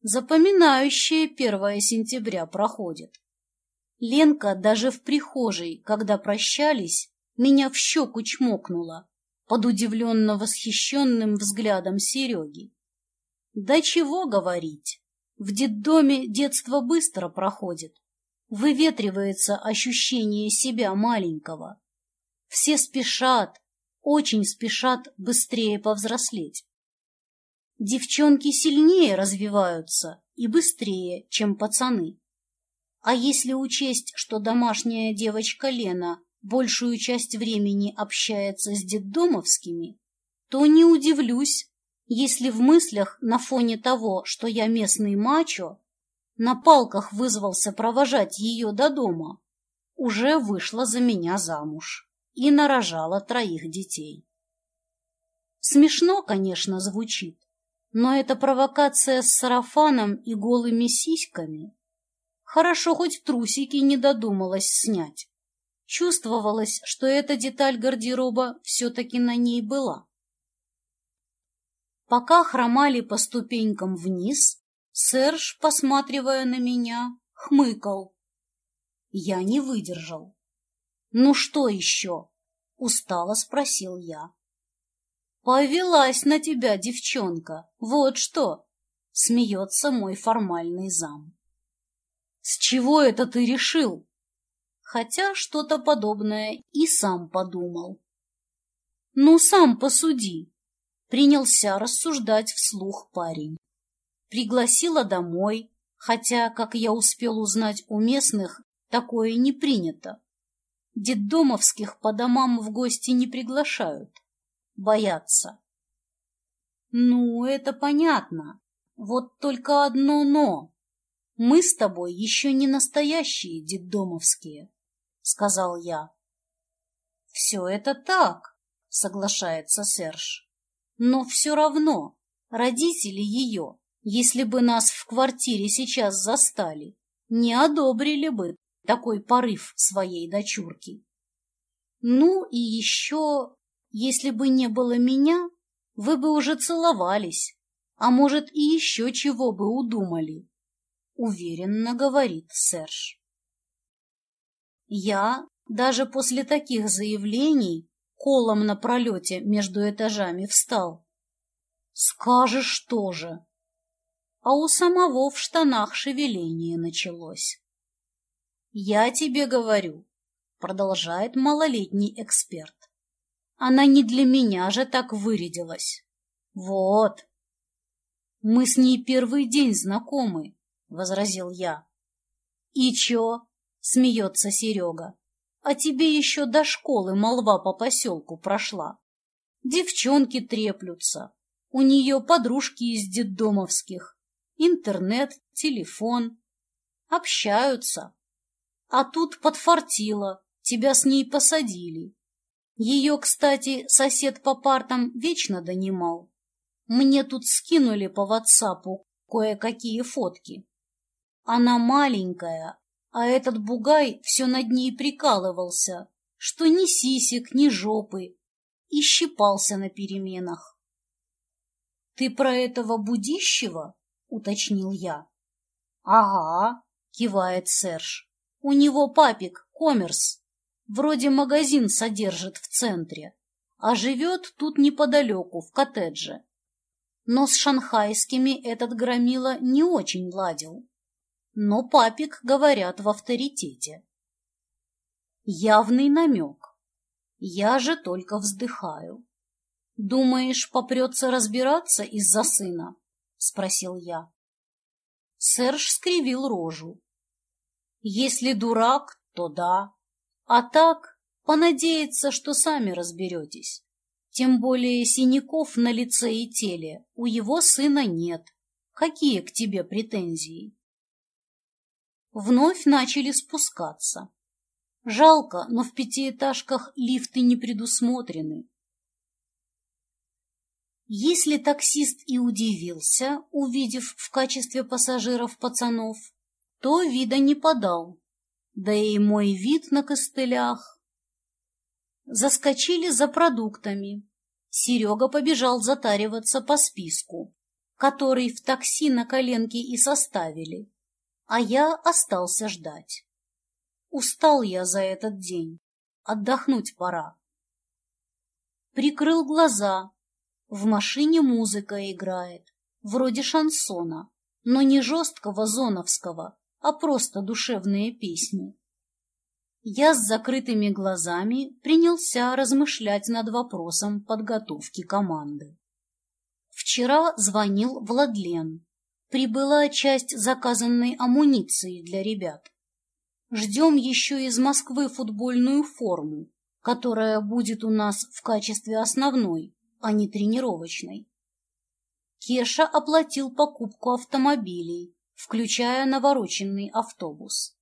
Запоминающее 1 сентября проходит. Ленка даже в прихожей, когда прощались, меня в щеку чмокнула под удивленно восхищенным взглядом Сереги. Да чего говорить, в детдоме детство быстро проходит, выветривается ощущение себя маленького. Все спешат, очень спешат быстрее повзрослеть. Девчонки сильнее развиваются и быстрее, чем пацаны. А если учесть, что домашняя девочка Лена большую часть времени общается с детдомовскими, то не удивлюсь, если в мыслях на фоне того, что я местный мачо, на палках вызвался провожать ее до дома, уже вышла за меня замуж и нарожала троих детей. Смешно, конечно, звучит, но эта провокация с сарафаном и голыми сиськами хорошо хоть трусики не додумалась снять. Чувствовалось, что эта деталь гардероба все-таки на ней была. Пока хромали по ступенькам вниз, Серж, посматривая на меня, хмыкал. Я не выдержал. «Ну что еще?» — устало спросил я. «Повелась на тебя, девчонка, вот что!» — смеется мой формальный зам. «С чего это ты решил?» хотя что-то подобное и сам подумал. «Ну, сам посуди», — принялся рассуждать вслух парень. Пригласила домой, хотя, как я успел узнать у местных, такое не принято. Детдомовских по домам в гости не приглашают, боятся. Ну, это понятно, вот только одно «но». Мы с тобой еще не настоящие детдомовские. — сказал я. «Все это так», — соглашается Серж. «Но все равно родители ее, если бы нас в квартире сейчас застали, не одобрили бы такой порыв своей дочурки. Ну и еще, если бы не было меня, вы бы уже целовались, а может и еще чего бы удумали», — уверенно говорит Серж. Я даже после таких заявлений колом на пролете между этажами встал. Скажешь тоже. А у самого в штанах шевеление началось. Я тебе говорю, продолжает малолетний эксперт. Она не для меня же так вырядилась. Вот. Мы с ней первый день знакомы, возразил я. И чё? Смеется Серега. А тебе еще до школы молва по поселку прошла. Девчонки треплются. У нее подружки из детдомовских. Интернет, телефон. Общаются. А тут подфартило. Тебя с ней посадили. Ее, кстати, сосед по партам вечно донимал. Мне тут скинули по ватсапу кое-какие фотки. Она маленькая, а этот бугай все над ней прикалывался, что ни сисек, ни жопы, и щипался на переменах. — Ты про этого будищего? — уточнил я. — Ага, — кивает Серж. — У него папик, коммерс. Вроде магазин содержит в центре, а живет тут неподалеку, в коттедже. Но с шанхайскими этот громила не очень ладил но папик, говорят, в авторитете. Явный намек. Я же только вздыхаю. Думаешь, попрется разбираться из-за сына? Спросил я. Серж скривил рожу. Если дурак, то да. А так, понадеяться, что сами разберетесь. Тем более синяков на лице и теле у его сына нет. Какие к тебе претензии? Вновь начали спускаться. Жалко, но в пятиэтажках лифты не предусмотрены. Если таксист и удивился, увидев в качестве пассажиров пацанов, то вида не подал, да и мой вид на костылях. Заскочили за продуктами. Серега побежал затариваться по списку, который в такси на коленке и составили а я остался ждать. Устал я за этот день, отдохнуть пора. Прикрыл глаза, в машине музыка играет, вроде шансона, но не жесткого зоновского, а просто душевные песни. Я с закрытыми глазами принялся размышлять над вопросом подготовки команды. Вчера звонил Владлен, прибыла часть заказанной амуниции для ребят. Ждем еще из Москвы футбольную форму, которая будет у нас в качестве основной, а не тренировочной. Кеша оплатил покупку автомобилей, включая навороченный автобус.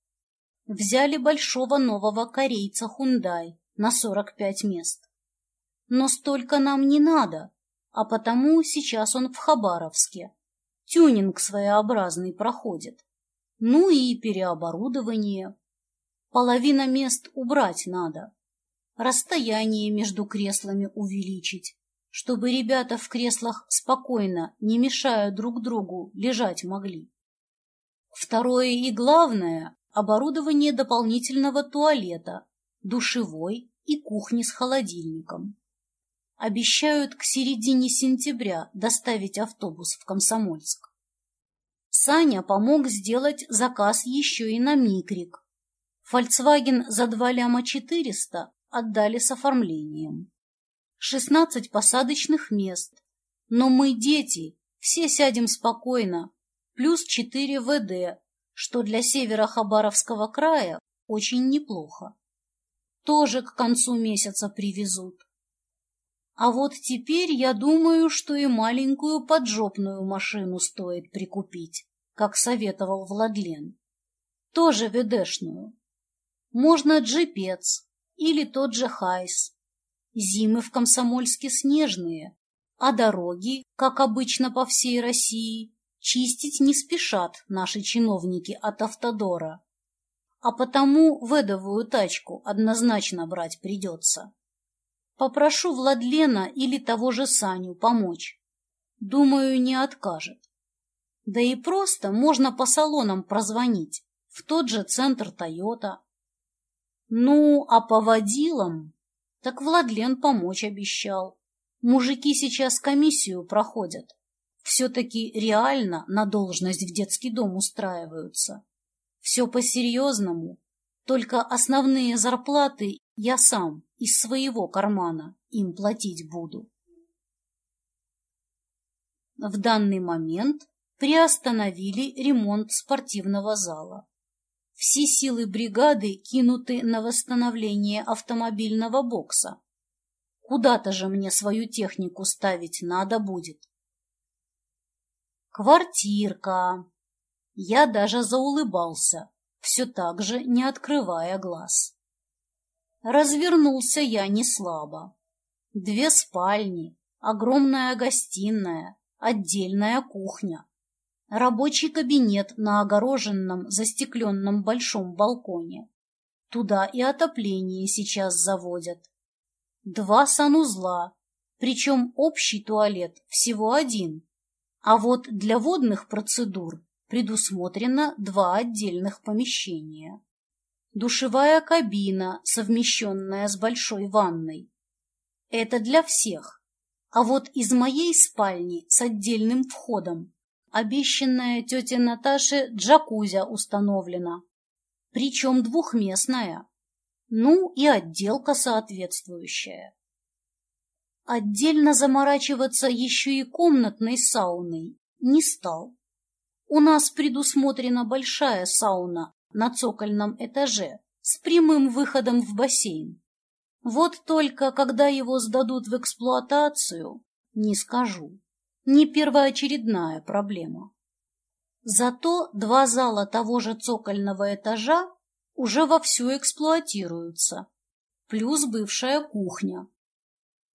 Взяли большого нового корейца «Хундай» на 45 мест. Но столько нам не надо, а потому сейчас он в Хабаровске, Тюнинг своеобразный проходит. Ну и переоборудование. Половина мест убрать надо. Расстояние между креслами увеличить, чтобы ребята в креслах спокойно, не мешая друг другу, лежать могли. Второе и главное – оборудование дополнительного туалета, душевой и кухни с холодильником. Обещают к середине сентября доставить автобус в Комсомольск. Саня помог сделать заказ еще и на Микрик. Volkswagen за 2 ляма 400 отдали с оформлением. 16 посадочных мест. Но мы дети, все сядем спокойно, плюс 4 ВД, что для севера Хабаровского края очень неплохо. Тоже к концу месяца привезут. А вот теперь я думаю, что и маленькую поджопную машину стоит прикупить, как советовал Владлен. Тоже ведешную. Можно джипец или тот же хайс. Зимы в Комсомольске снежные, а дороги, как обычно по всей России, чистить не спешат наши чиновники от автодора. А потому ведовую тачку однозначно брать придется. Попрошу Владлена или того же Саню помочь. Думаю, не откажет. Да и просто можно по салонам прозвонить, в тот же центр Тойота. Ну, а по водилам... Так Владлен помочь обещал. Мужики сейчас комиссию проходят. Все-таки реально на должность в детский дом устраиваются. Все по-серьезному, только основные зарплаты я сам из своего кармана им платить буду. В данный момент приостановили ремонт спортивного зала. Все силы бригады кинуты на восстановление автомобильного бокса. Куда-то же мне свою технику ставить надо будет. Квартирка. Я даже заулыбался, все так же не открывая глаз. Развернулся я не слабо. Две спальни, огромная гостиная, отдельная кухня, рабочий кабинет на огороженном застекленном большом балконе. Туда и отопление сейчас заводят. Два санузла, причем общий туалет всего один. А вот для водных процедур предусмотрено два отдельных помещения. Душевая кабина, совмещенная с большой ванной. Это для всех. А вот из моей спальни с отдельным входом обещанная тете Наташе джакузя установлена. Причем двухместная. Ну и отделка соответствующая. Отдельно заморачиваться еще и комнатной сауной не стал. У нас предусмотрена большая сауна на цокольном этаже с прямым выходом в бассейн. Вот только когда его сдадут в эксплуатацию, не скажу. Не первоочередная проблема. Зато два зала того же цокольного этажа уже вовсю эксплуатируются, плюс бывшая кухня.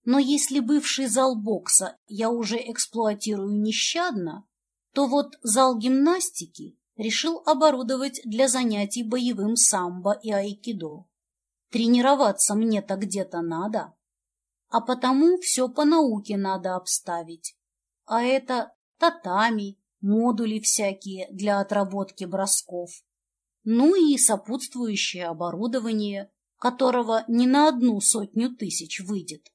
Но если бывший зал бокса я уже эксплуатирую нещадно, то вот зал гимнастики решил оборудовать для занятий боевым самбо и айкидо. Тренироваться мне-то где-то надо, а потому все по науке надо обставить. А это татами, модули всякие для отработки бросков, ну и сопутствующее оборудование, которого не на одну сотню тысяч выйдет.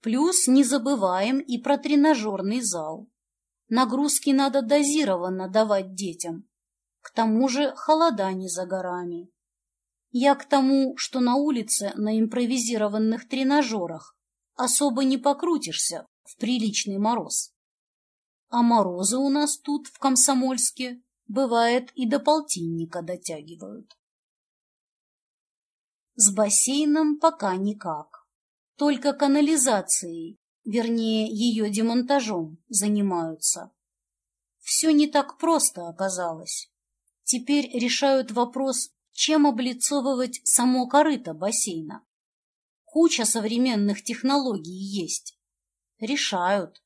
Плюс не забываем и про тренажерный зал. Нагрузки надо дозированно давать детям. К тому же холода не за горами. Я к тому, что на улице на импровизированных тренажерах особо не покрутишься в приличный мороз. А морозы у нас тут, в Комсомольске, бывает и до полтинника дотягивают. С бассейном пока никак. Только канализацией вернее, ее демонтажом, занимаются. Все не так просто оказалось. Теперь решают вопрос, чем облицовывать само корыто бассейна. Куча современных технологий есть. Решают.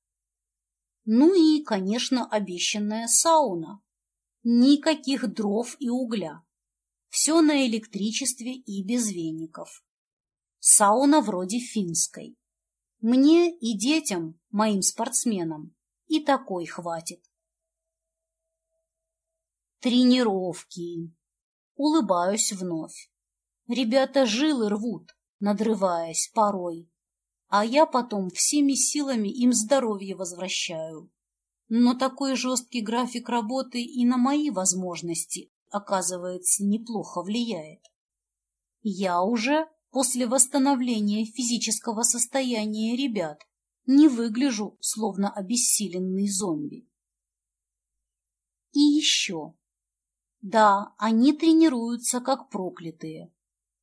Ну и, конечно, обещанная сауна. Никаких дров и угля. Все на электричестве и без веников. Сауна вроде финской. Мне и детям, моим спортсменам, и такой хватит. Тренировки. Улыбаюсь вновь. Ребята жилы рвут, надрываясь порой, а я потом всеми силами им здоровье возвращаю. Но такой жесткий график работы и на мои возможности, оказывается, неплохо влияет. Я уже после восстановления физического состояния ребят не выгляжу, словно обессиленный зомби. И еще. Да, они тренируются как проклятые.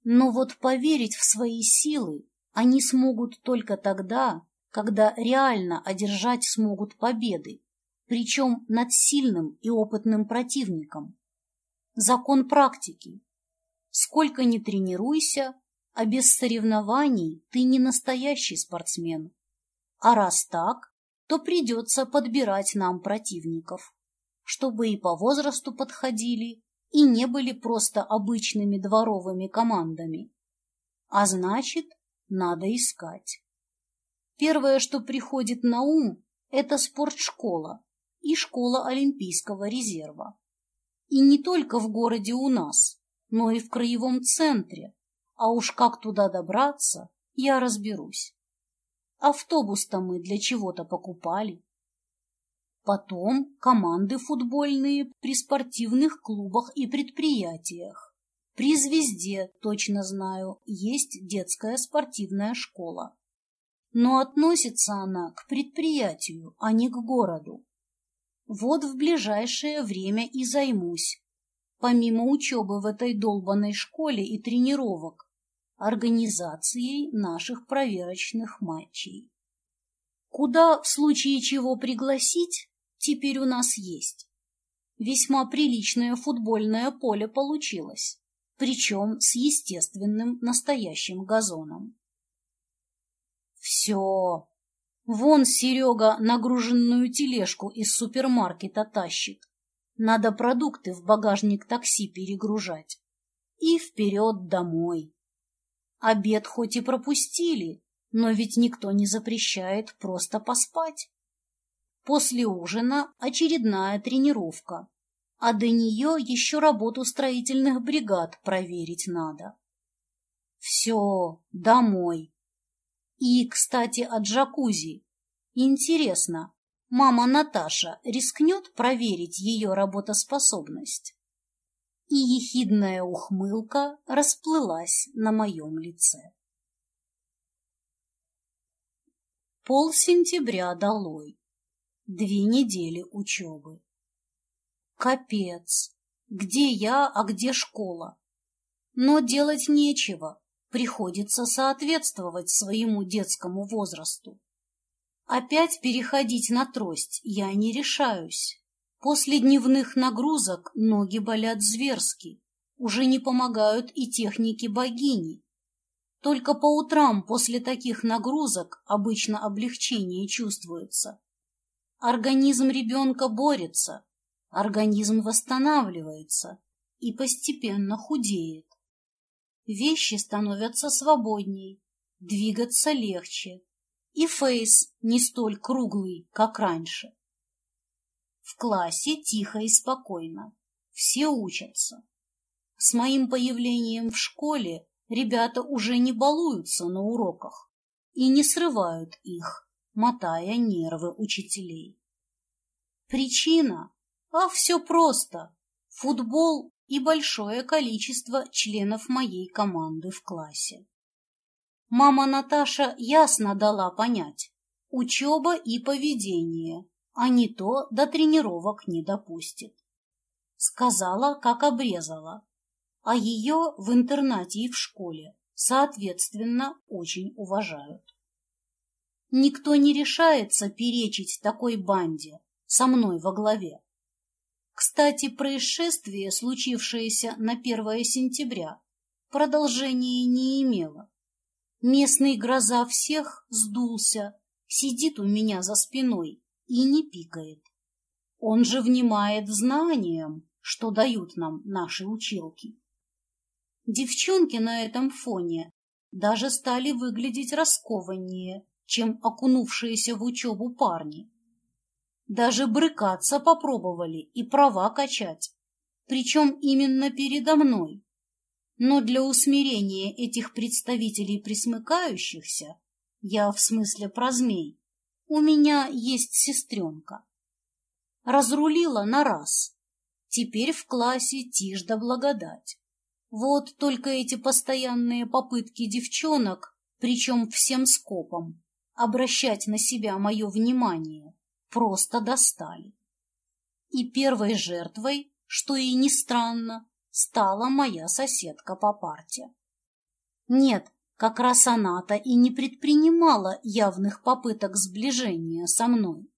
Но вот поверить в свои силы они смогут только тогда, когда реально одержать смогут победы, причем над сильным и опытным противником. Закон практики. Сколько ни тренируйся, а без соревнований ты не настоящий спортсмен. А раз так, то придется подбирать нам противников, чтобы и по возрасту подходили, и не были просто обычными дворовыми командами. А значит, надо искать. Первое, что приходит на ум, это спортшкола и школа Олимпийского резерва. И не только в городе у нас, но и в краевом центре, а уж как туда добраться Я разберусь. Автобус-то мы для чего-то покупали. Потом команды футбольные при спортивных клубах и предприятиях. При «Звезде», точно знаю, есть детская спортивная школа. Но относится она к предприятию, а не к городу. Вот в ближайшее время и займусь. Помимо учебы в этой долбанной школе и тренировок, организацией наших проверочных матчей. Куда в случае чего пригласить, теперь у нас есть. Весьма приличное футбольное поле получилось, причем с естественным настоящим газоном. Все, Вон Серега нагруженную тележку из супермаркета тащит. Надо продукты в багажник такси перегружать. И вперед домой. Обед хоть и пропустили, но ведь никто не запрещает просто поспать. После ужина очередная тренировка, а до нее еще работу строительных бригад проверить надо. Все, домой. И, кстати, о джакузи. Интересно, мама Наташа рискнет проверить ее работоспособность? И ехидная ухмылка расплылась на моем лице. Пол сентября долой. Две недели учебы. Капец! Где я, а где школа? Но делать нечего. Приходится соответствовать своему детскому возрасту. Опять переходить на трость я не решаюсь. После дневных нагрузок ноги болят зверски. Уже не помогают и техники богини. Только по утрам после таких нагрузок обычно облегчение чувствуется. Организм ребенка борется, организм восстанавливается и постепенно худеет. Вещи становятся свободней, двигаться легче, и фейс не столь круглый, как раньше. В классе тихо и спокойно, все учатся. С моим появлением в школе ребята уже не балуются на уроках и не срывают их, мотая нервы учителей. Причина? А все просто. Футбол и большое количество членов моей команды в классе. Мама Наташа ясно дала понять, учеба и поведение, а не то до тренировок не допустит. Сказала, как обрезала, а ее в интернате и в школе, соответственно, очень уважают. Никто не решается перечить такой банде, со мной во главе. Кстати, происшествие, случившееся на 1 сентября, продолжения не имело. Местный гроза всех сдулся, сидит у меня за спиной и не пикает. Он же внимает знаниям, что дают нам наши училки. Девчонки на этом фоне даже стали выглядеть раскованнее, чем окунувшиеся в учебу парни. Даже брыкаться попробовали и права качать, причем именно передо мной. Но для усмирения этих представителей присмыкающихся, я в смысле про змей, у меня есть сестренка. Разрулила на раз. Теперь в классе тишь да благодать. Вот только эти постоянные попытки девчонок, причем всем скопом, обращать на себя мое внимание, просто достали. И первой жертвой, что и не странно, стала моя соседка по парте. Нет, как раз она-то и не предпринимала явных попыток сближения со мной,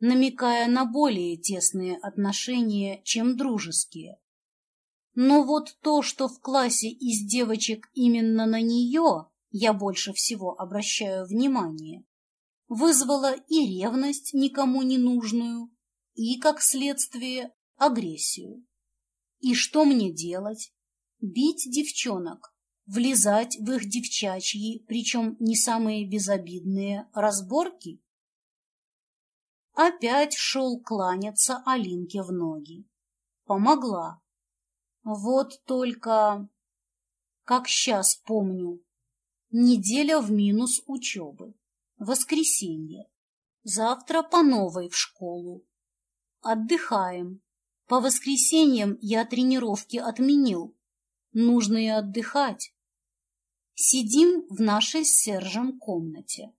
намекая на более тесные отношения, чем дружеские. Но вот то, что в классе из девочек именно на нее я больше всего обращаю внимание, вызвало и ревность никому не нужную, и, как следствие, агрессию. И что мне делать? Бить девчонок, влезать в их девчачьи, причем не самые безобидные, разборки? Опять шел кланяться Алинке в ноги. Помогла. Вот только, как сейчас помню, Неделя в минус учебы. Воскресенье. Завтра по новой в школу. Отдыхаем. По воскресеньям я тренировки отменил. Нужно и отдыхать. Сидим в нашей с Сержем комнате.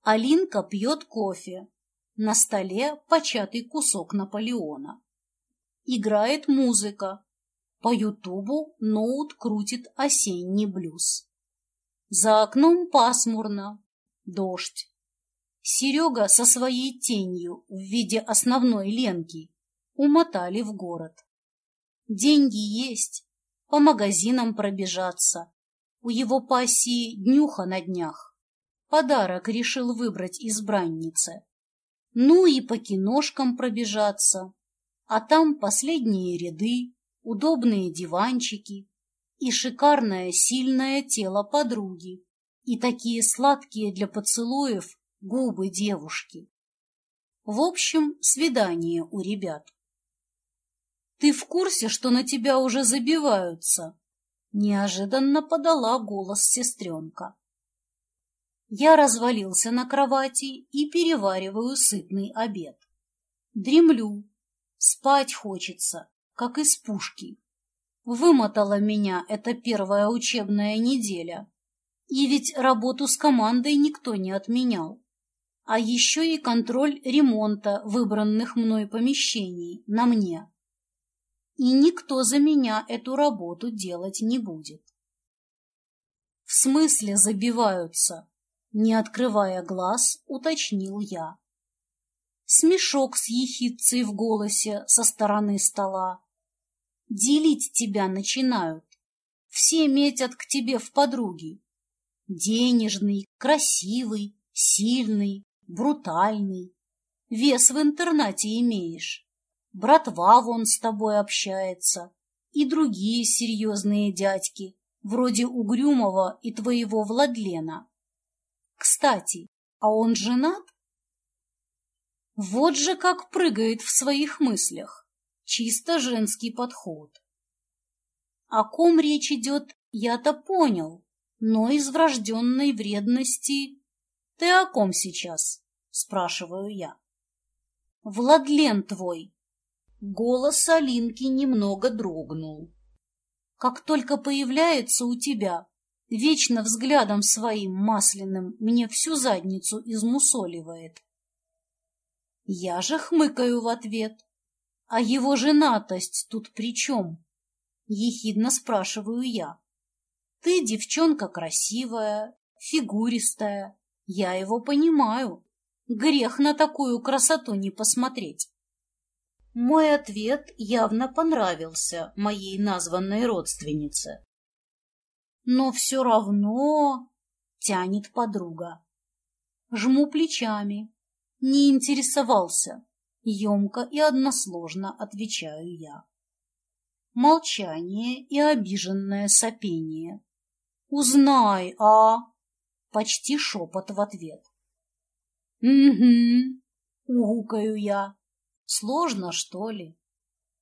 Алинка пьет кофе. На столе початый кусок Наполеона. Играет музыка. По ютубу ноут крутит осенний блюз. За окном пасмурно, дождь. Серега со своей тенью в виде основной ленки умотали в город. Деньги есть, по магазинам пробежаться. У его пассии днюха на днях. Подарок решил выбрать избраннице. Ну и по киношкам пробежаться. А там последние ряды, удобные диванчики и шикарное сильное тело подруги, и такие сладкие для поцелуев губы девушки. В общем, свидание у ребят. «Ты в курсе, что на тебя уже забиваются?» Неожиданно подала голос сестренка. Я развалился на кровати и перевариваю сытный обед. Дремлю. Спать хочется, как из пушки. Вымотала меня эта первая учебная неделя. И ведь работу с командой никто не отменял. А еще и контроль ремонта выбранных мной помещений на мне и никто за меня эту работу делать не будет. В смысле забиваются? Не открывая глаз, уточнил я. Смешок с ехидцей в голосе со стороны стола. Делить тебя начинают. Все метят к тебе в подруги. Денежный, красивый, сильный, брутальный. Вес в интернате имеешь братва вон с тобой общается, и другие серьезные дядьки, вроде Угрюмова и твоего Владлена. Кстати, а он женат? Вот же как прыгает в своих мыслях. Чисто женский подход. О ком речь идет, я-то понял, но из врожденной вредности... Ты о ком сейчас? Спрашиваю я. Владлен твой, Голос Алинки немного дрогнул. Как только появляется у тебя, вечно взглядом своим масляным мне всю задницу измусоливает. Я же хмыкаю в ответ. А его женатость тут при чем? Ехидно спрашиваю я. Ты девчонка красивая, фигуристая. Я его понимаю. Грех на такую красоту не посмотреть. Мой ответ явно понравился моей названной родственнице. Но все равно тянет подруга. Жму плечами. Не интересовался. Емко и односложно отвечаю я. Молчание и обиженное сопение. «Узнай, а...» Почти шепот в ответ. «Угу», — угукаю я. Сложно, что ли?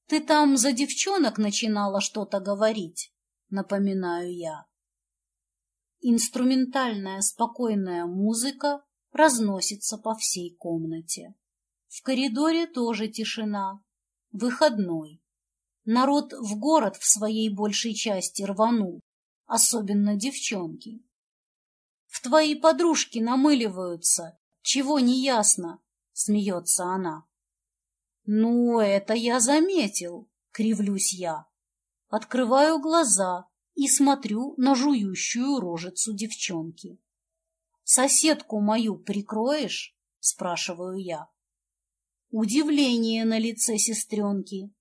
Ты там за девчонок начинала что-то говорить, напоминаю я. Инструментальная спокойная музыка разносится по всей комнате. В коридоре тоже тишина. Выходной. Народ в город в своей большей части рванул, особенно девчонки. В твои подружки намыливаются, чего не ясно, смеется она. «Ну, это я заметил», — кривлюсь я. Открываю глаза и смотрю на жующую рожицу девчонки. «Соседку мою прикроешь?» — спрашиваю я. Удивление на лице сестренки.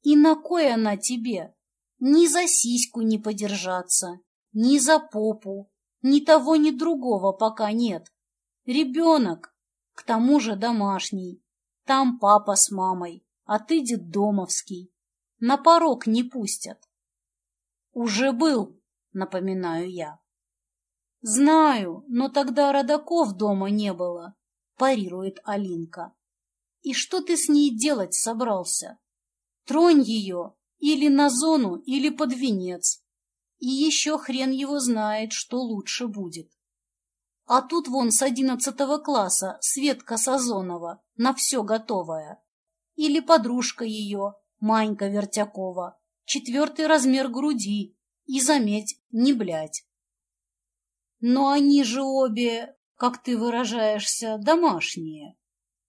«И на кой она тебе? Ни за сиську не подержаться, ни за попу, ни того, ни другого пока нет. Ребенок, к тому же домашний, там папа с мамой, а ты детдомовский. На порог не пустят. Уже был, напоминаю я. Знаю, но тогда родаков дома не было, парирует Алинка. И что ты с ней делать собрался? Тронь ее или на зону, или под венец. И еще хрен его знает, что лучше будет. А тут вон с одиннадцатого класса Светка Сазонова на все готовая. Или подружка ее, Манька Вертякова, четвертый размер груди, и, заметь, не блядь. Но они же обе, как ты выражаешься, домашние.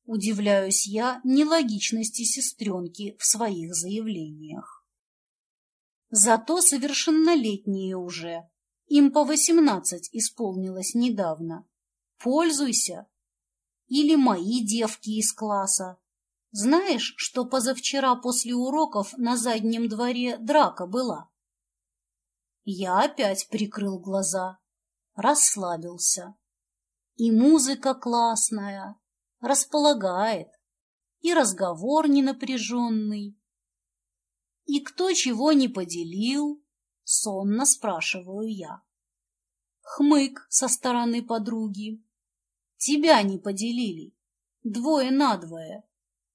Удивляюсь я нелогичности сестренки в своих заявлениях. Зато совершеннолетние уже. Им по восемнадцать исполнилось недавно. Пользуйся. Или мои девки из класса. Знаешь, что позавчера после уроков на заднем дворе драка была? Я опять прикрыл глаза, расслабился. И музыка классная, располагает, и разговор ненапряженный. И кто чего не поделил, сонно спрашиваю я. Хмык со стороны подруги. Тебя не поделили, двое на двое.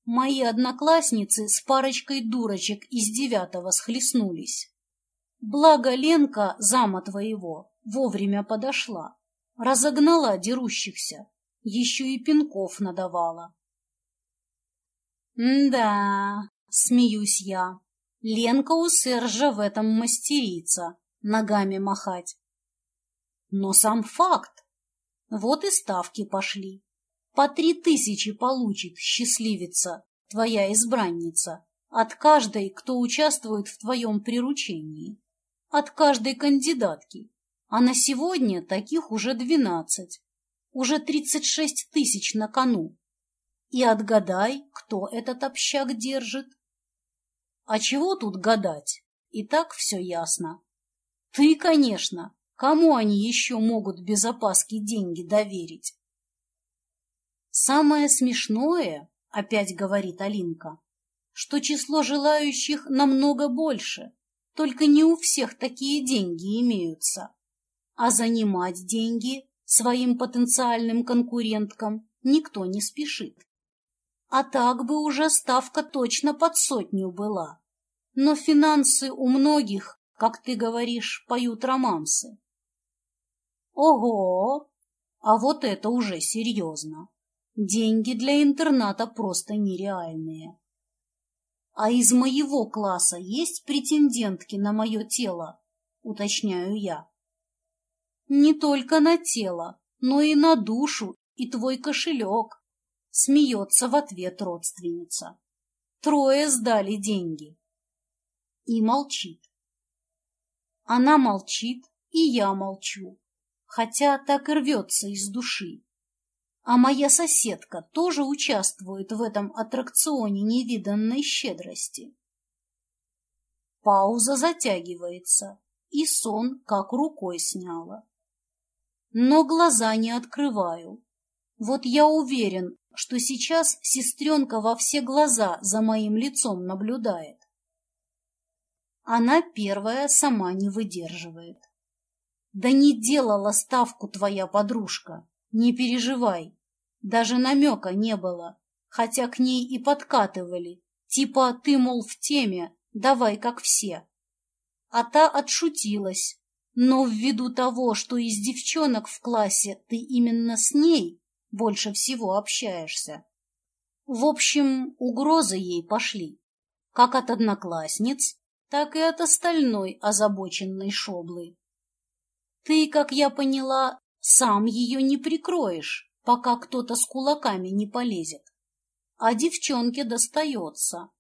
Мои одноклассницы с парочкой дурочек из девятого схлестнулись. Благо Ленка, зама твоего, вовремя подошла, разогнала дерущихся, еще и пинков надавала. «Да», — смеюсь я, — Ленка у Сержа в этом мастерица, ногами махать. Но сам факт. Вот и ставки пошли. По три тысячи получит счастливица, твоя избранница, от каждой, кто участвует в твоем приручении, от каждой кандидатки. А на сегодня таких уже двенадцать уже 36 тысяч на кону. И отгадай, кто этот общак держит. А чего тут гадать? И так все ясно. Ты, конечно. Кому они еще могут без опаски деньги доверить? Самое смешное, опять говорит Алинка, что число желающих намного больше, только не у всех такие деньги имеются. А занимать деньги своим потенциальным конкуренткам никто не спешит. А так бы уже ставка точно под сотню была. Но финансы у многих, как ты говоришь, поют романсы. Ого! А вот это уже серьезно. Деньги для интерната просто нереальные. А из моего класса есть претендентки на мое тело, уточняю я. Не только на тело, но и на душу и твой кошелек. Смеется в ответ родственница. Трое сдали деньги. И молчит. Она молчит, и я молчу, хотя так и рвется из души. А моя соседка тоже участвует в этом аттракционе невиданной щедрости. Пауза затягивается, и сон как рукой сняла но глаза не открываю. Вот я уверен, что сейчас сестренка во все глаза за моим лицом наблюдает. Она первая сама не выдерживает. Да не делала ставку твоя подружка, не переживай. Даже намека не было, хотя к ней и подкатывали, типа ты, мол, в теме, давай как все. А та отшутилась, но ввиду того, что из девчонок в классе ты именно с ней больше всего общаешься. В общем, угрозы ей пошли, как от одноклассниц, так и от остальной озабоченной шоблы. Ты, как я поняла, сам ее не прикроешь, пока кто-то с кулаками не полезет. А девчонке достается.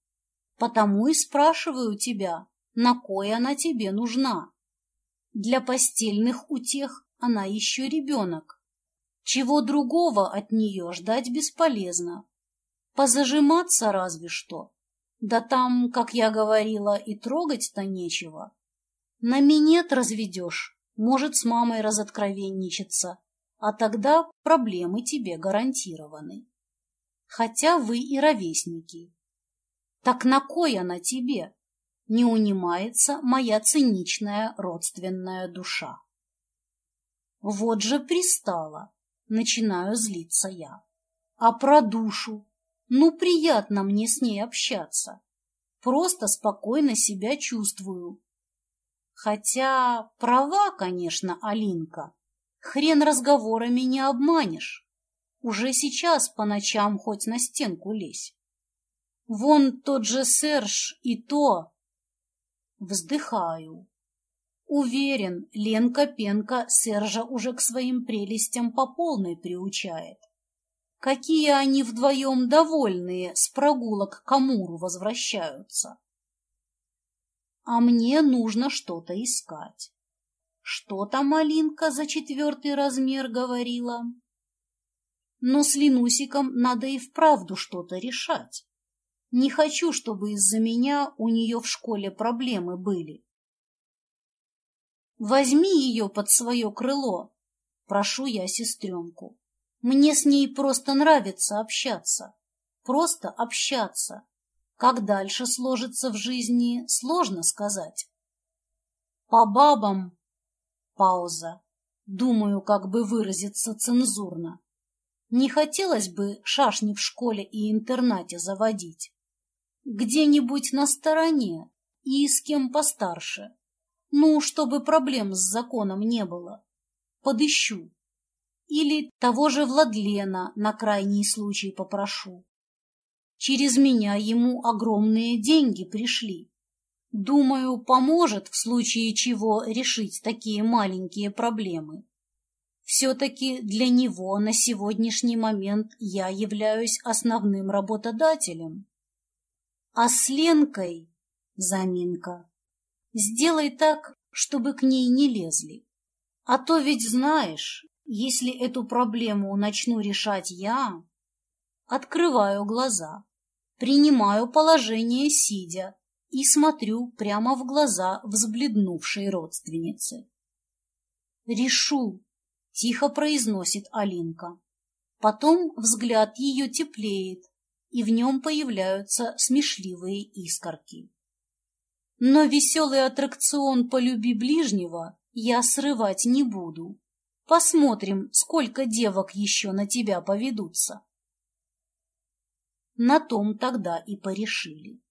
Потому и спрашиваю тебя, на кой она тебе нужна. Для постельных утех она еще ребенок. Чего другого от нее ждать бесполезно. Позажиматься разве что. Да там, как я говорила, и трогать-то нечего. На минет разведешь, может с мамой разоткровенничаться, а тогда проблемы тебе гарантированы. Хотя вы и ровесники. Так на кой она тебе? не унимается моя циничная родственная душа. Вот же пристала, начинаю злиться я. А про душу? Ну, приятно мне с ней общаться. Просто спокойно себя чувствую. Хотя права, конечно, Алинка. Хрен разговорами не обманешь. Уже сейчас по ночам хоть на стенку лезь. Вон тот же Серж и то. Вздыхаю. Уверен, Ленка Пенка Сержа уже к своим прелестям по полной приучает. Какие они вдвоем довольные с прогулок к Амуру возвращаются. А мне нужно что-то искать. Что там Малинка за четвертый размер говорила? Но с Ленусиком надо и вправду что-то решать. Не хочу, чтобы из-за меня у нее в школе проблемы были. Возьми ее под свое крыло, прошу я сестренку. Мне с ней просто нравится общаться. Просто общаться. Как дальше сложится в жизни, сложно сказать. По бабам... Пауза. Думаю, как бы выразиться цензурно. Не хотелось бы шашни в школе и интернате заводить. Где-нибудь на стороне и с кем постарше. Ну, чтобы проблем с законом не было. Подыщу. Или того же Владлена на крайний случай попрошу. Через меня ему огромные деньги пришли. Думаю, поможет в случае чего решить такие маленькие проблемы. Все-таки для него на сегодняшний момент я являюсь основным работодателем. А с Ленкой, заминка, сделай так, чтобы к ней не лезли. А то ведь знаешь, если эту проблему начну решать я, открываю глаза, принимаю положение сидя и смотрю прямо в глаза взбледнувшей родственницы. «Решу», — тихо произносит Алинка. Потом взгляд ее теплеет, и в нем появляются смешливые искорки. Но веселый аттракцион «Полюби ближнего» я срывать не буду. Посмотрим, сколько девок еще на тебя поведутся. На том тогда и порешили.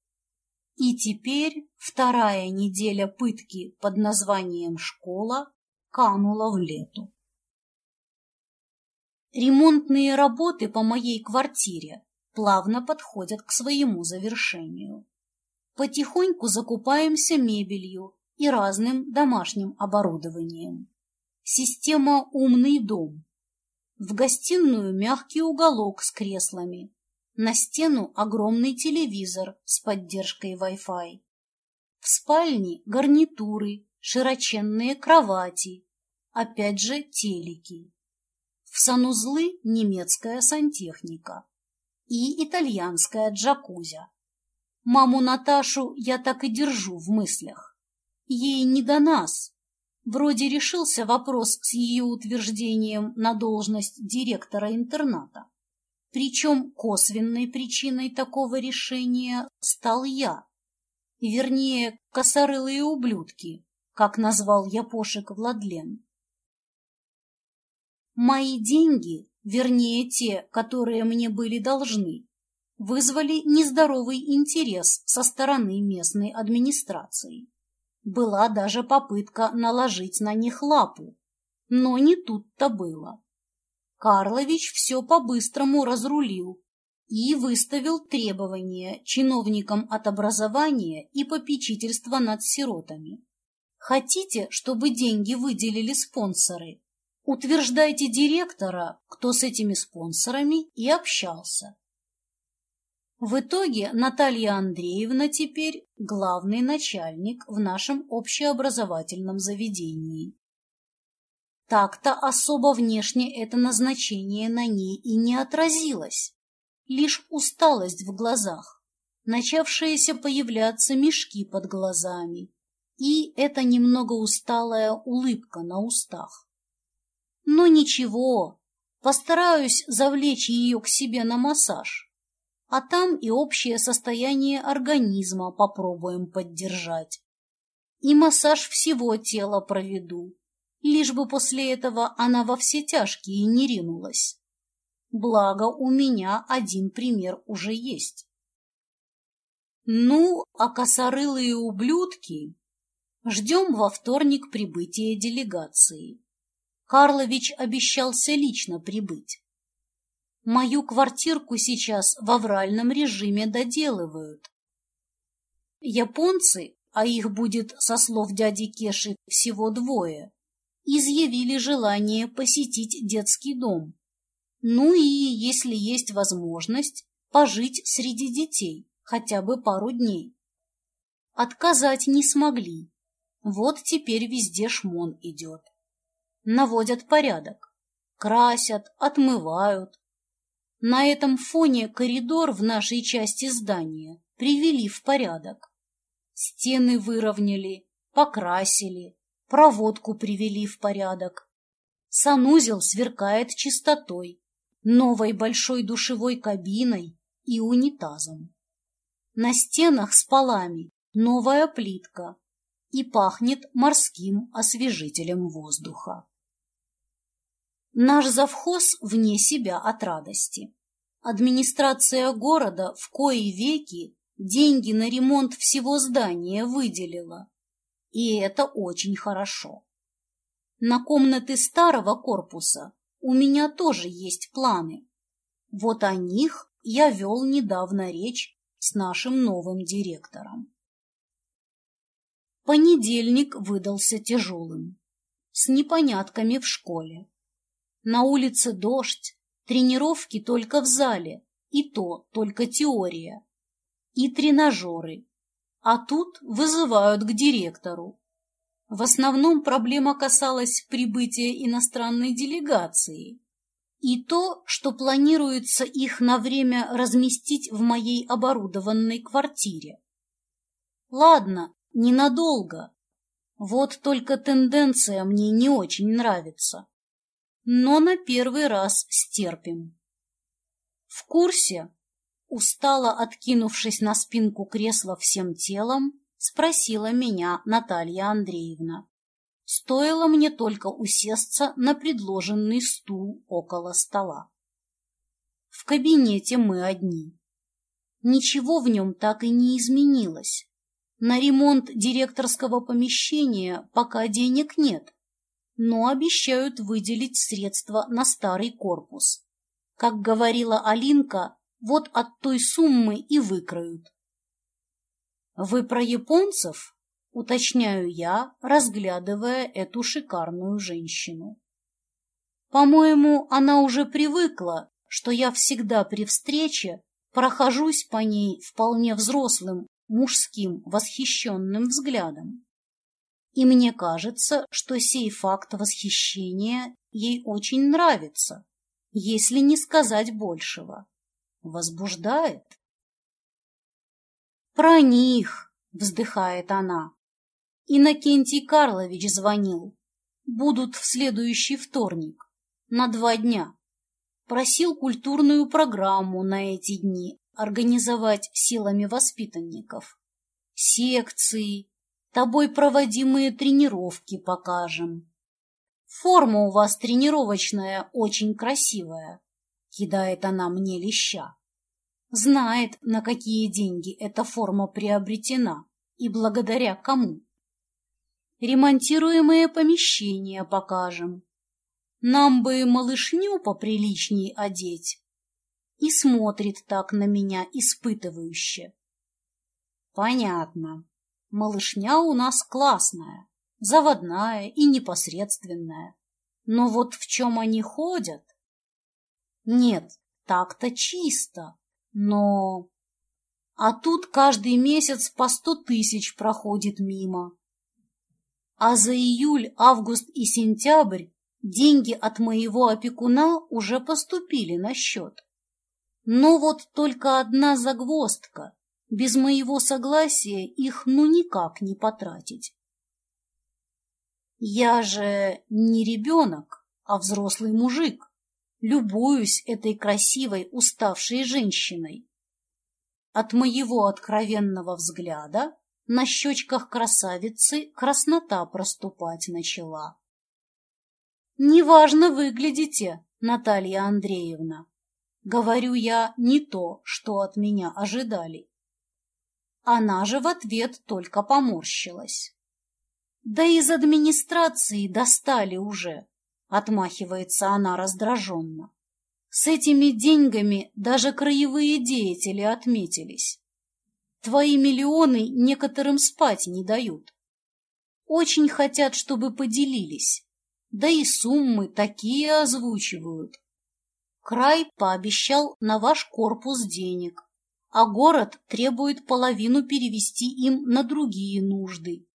И теперь вторая неделя пытки под названием «Школа» канула в лету. Ремонтные работы по моей квартире плавно подходят к своему завершению. Потихоньку закупаемся мебелью и разным домашним оборудованием. Система «Умный дом». В гостиную мягкий уголок с креслами. На стену огромный телевизор с поддержкой Wi-Fi. В спальне гарнитуры, широченные кровати, опять же телеки. В санузлы немецкая сантехника и итальянская джакузя. Маму Наташу я так и держу в мыслях. Ей не до нас, Вроде решился вопрос с ее утверждением на должность директора интерната. Причем косвенной причиной такого решения стал я. Вернее, косорылые ублюдки, как назвал Япошек Владлен. Мои деньги, вернее те, которые мне были должны, вызвали нездоровый интерес со стороны местной администрации. Была даже попытка наложить на них лапу, но не тут-то было. Карлович все по-быстрому разрулил и выставил требования чиновникам от образования и попечительства над сиротами. Хотите, чтобы деньги выделили спонсоры? Утверждайте директора, кто с этими спонсорами и общался. В итоге Наталья Андреевна теперь главный начальник в нашем общеобразовательном заведении. Так-то особо внешне это назначение на ней и не отразилось. Лишь усталость в глазах, начавшиеся появляться мешки под глазами и эта немного усталая улыбка на устах. Но ничего, постараюсь завлечь ее к себе на массаж а там и общее состояние организма попробуем поддержать. И массаж всего тела проведу, лишь бы после этого она во все тяжкие не ринулась. Благо, у меня один пример уже есть. Ну, а косорылые ублюдки... Ждем во вторник прибытия делегации. Карлович обещался лично прибыть. Мою квартирку сейчас в авральном режиме доделывают. Японцы, а их будет, со слов дяди Кеши, всего двое, изъявили желание посетить детский дом. Ну и, если есть возможность, пожить среди детей хотя бы пару дней. Отказать не смогли. Вот теперь везде шмон идет. Наводят порядок. Красят, отмывают. На этом фоне коридор в нашей части здания привели в порядок. Стены выровняли, покрасили, проводку привели в порядок. Санузел сверкает чистотой, новой большой душевой кабиной и унитазом. На стенах с полами новая плитка и пахнет морским освежителем воздуха. Наш завхоз вне себя от радости. Администрация города в кои веки деньги на ремонт всего здания выделила. И это очень хорошо. На комнаты старого корпуса у меня тоже есть планы. Вот о них я вел недавно речь с нашим новым директором. Понедельник выдался тяжелым, с непонятками в школе. На улице дождь, тренировки только в зале, и то только теория. И тренажеры. А тут вызывают к директору. В основном проблема касалась прибытия иностранной делегации и то, что планируется их на время разместить в моей оборудованной квартире. Ладно, ненадолго. Вот только тенденция мне не очень нравится. Но на первый раз стерпим. В курсе, устало откинувшись на спинку кресла всем телом, спросила меня Наталья Андреевна. Стоило мне только усесться на предложенный стул около стола. В кабинете мы одни. Ничего в нем так и не изменилось. На ремонт директорского помещения пока денег нет, но обещают выделить средства на старый корпус. Как говорила Алинка, вот от той суммы и выкроют. Вы про японцев? уточняю я, разглядывая эту шикарную женщину. По-моему, она уже привыкла, что я всегда при встрече прохожусь по ней вполне взрослым, мужским, восхищенным взглядом. И мне кажется, что сей факт восхищения ей очень нравится, если не сказать большего. Возбуждает. «Про них!» — вздыхает она. Иннокентий Карлович звонил. Будут в следующий вторник, на два дня. Просил культурную программу на эти дни организовать силами воспитанников. Секции, тобой проводимые тренировки покажем. Форма у вас тренировочная очень красивая, кидает она мне леща. Знает, на какие деньги эта форма приобретена и благодаря кому ремонтируемые помещения покажем. Нам бы малышню поприличней одеть. И смотрит так на меня испытывающе. Понятно. Малышня у нас классная, заводная и непосредственная. Но вот в чем они ходят? Нет, так-то чисто, но... А тут каждый месяц по сто тысяч проходит мимо а за июль, август и сентябрь деньги от моего опекуна уже поступили на счет. Но вот только одна загвоздка. Без моего согласия их ну никак не потратить. Я же не ребенок, а взрослый мужик. Любуюсь этой красивой, уставшей женщиной. От моего откровенного взгляда на щечках красавицы краснота проступать начала. «Неважно выглядите, Наталья Андреевна. Говорю я не то, что от меня ожидали». Она же в ответ только поморщилась. Да из администрации достали уже, отмахивается она раздраженно. С этими деньгами даже краевые деятели отметились. Твои миллионы некоторым спать не дают. Очень хотят, чтобы поделились. Да и суммы такие озвучивают. Край пообещал на ваш корпус денег, а город требует половину перевести им на другие нужды.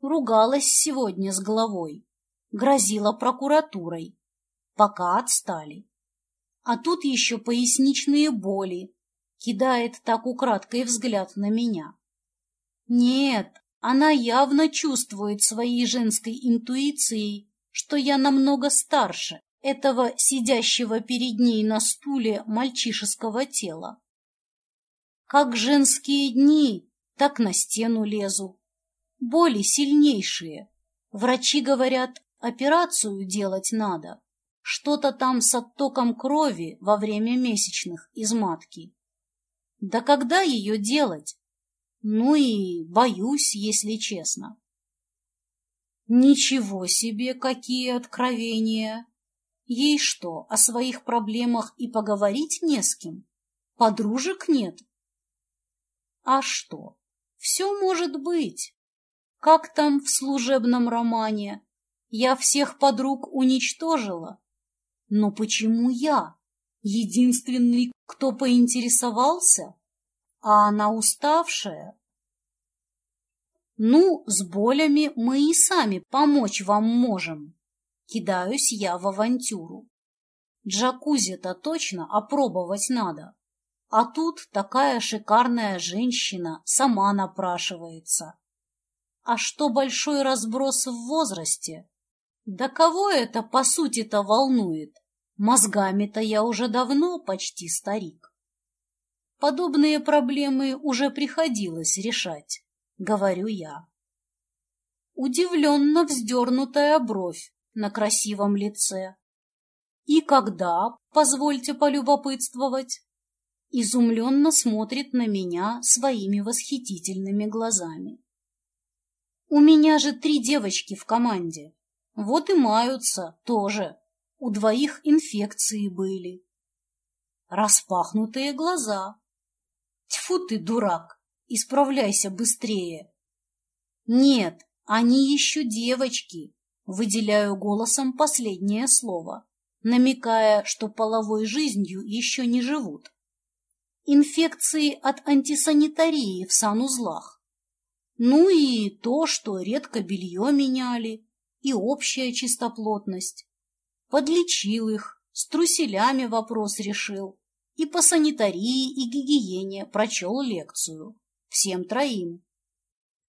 Ругалась сегодня с головой, грозила прокуратурой, пока отстали. А тут еще поясничные боли, кидает так украдкой взгляд на меня. Нет, она явно чувствует своей женской интуицией, что я намного старше этого сидящего перед ней на стуле мальчишеского тела. Как женские дни, так на стену лезу. Боли сильнейшие. Врачи говорят, операцию делать надо. Что-то там с оттоком крови во время месячных из матки. Да когда ее делать? Ну и боюсь, если честно. Ничего себе, какие откровения! Ей что, о своих проблемах и поговорить не с кем? Подружек нет? А что? Все может быть. Как там в служебном романе? Я всех подруг уничтожила. Но почему я? Единственный, кто поинтересовался? А она уставшая? Ну, с болями мы и сами помочь вам можем. Кидаюсь я в авантюру. Джакузи-то точно опробовать надо. А тут такая шикарная женщина сама напрашивается. А что большой разброс в возрасте? Да кого это по сути-то волнует? Мозгами-то я уже давно почти старик. Подобные проблемы уже приходилось решать, говорю я. Удивленно вздернутая бровь на красивом лице. И когда, позвольте полюбопытствовать, изумленно смотрит на меня своими восхитительными глазами. У меня же три девочки в команде, вот и маются тоже, у двоих инфекции были. Распахнутые глаза. Тьфу ты, дурак, исправляйся быстрее. Нет, они еще девочки, Выделяю голосом последнее слово, намекая, что половой жизнью еще не живут. Инфекции от антисанитарии в санузлах. Ну и то, что редко белье меняли, и общая чистоплотность. Подлечил их, с труселями вопрос решил, и по санитарии и гигиене прочел лекцию. Всем троим.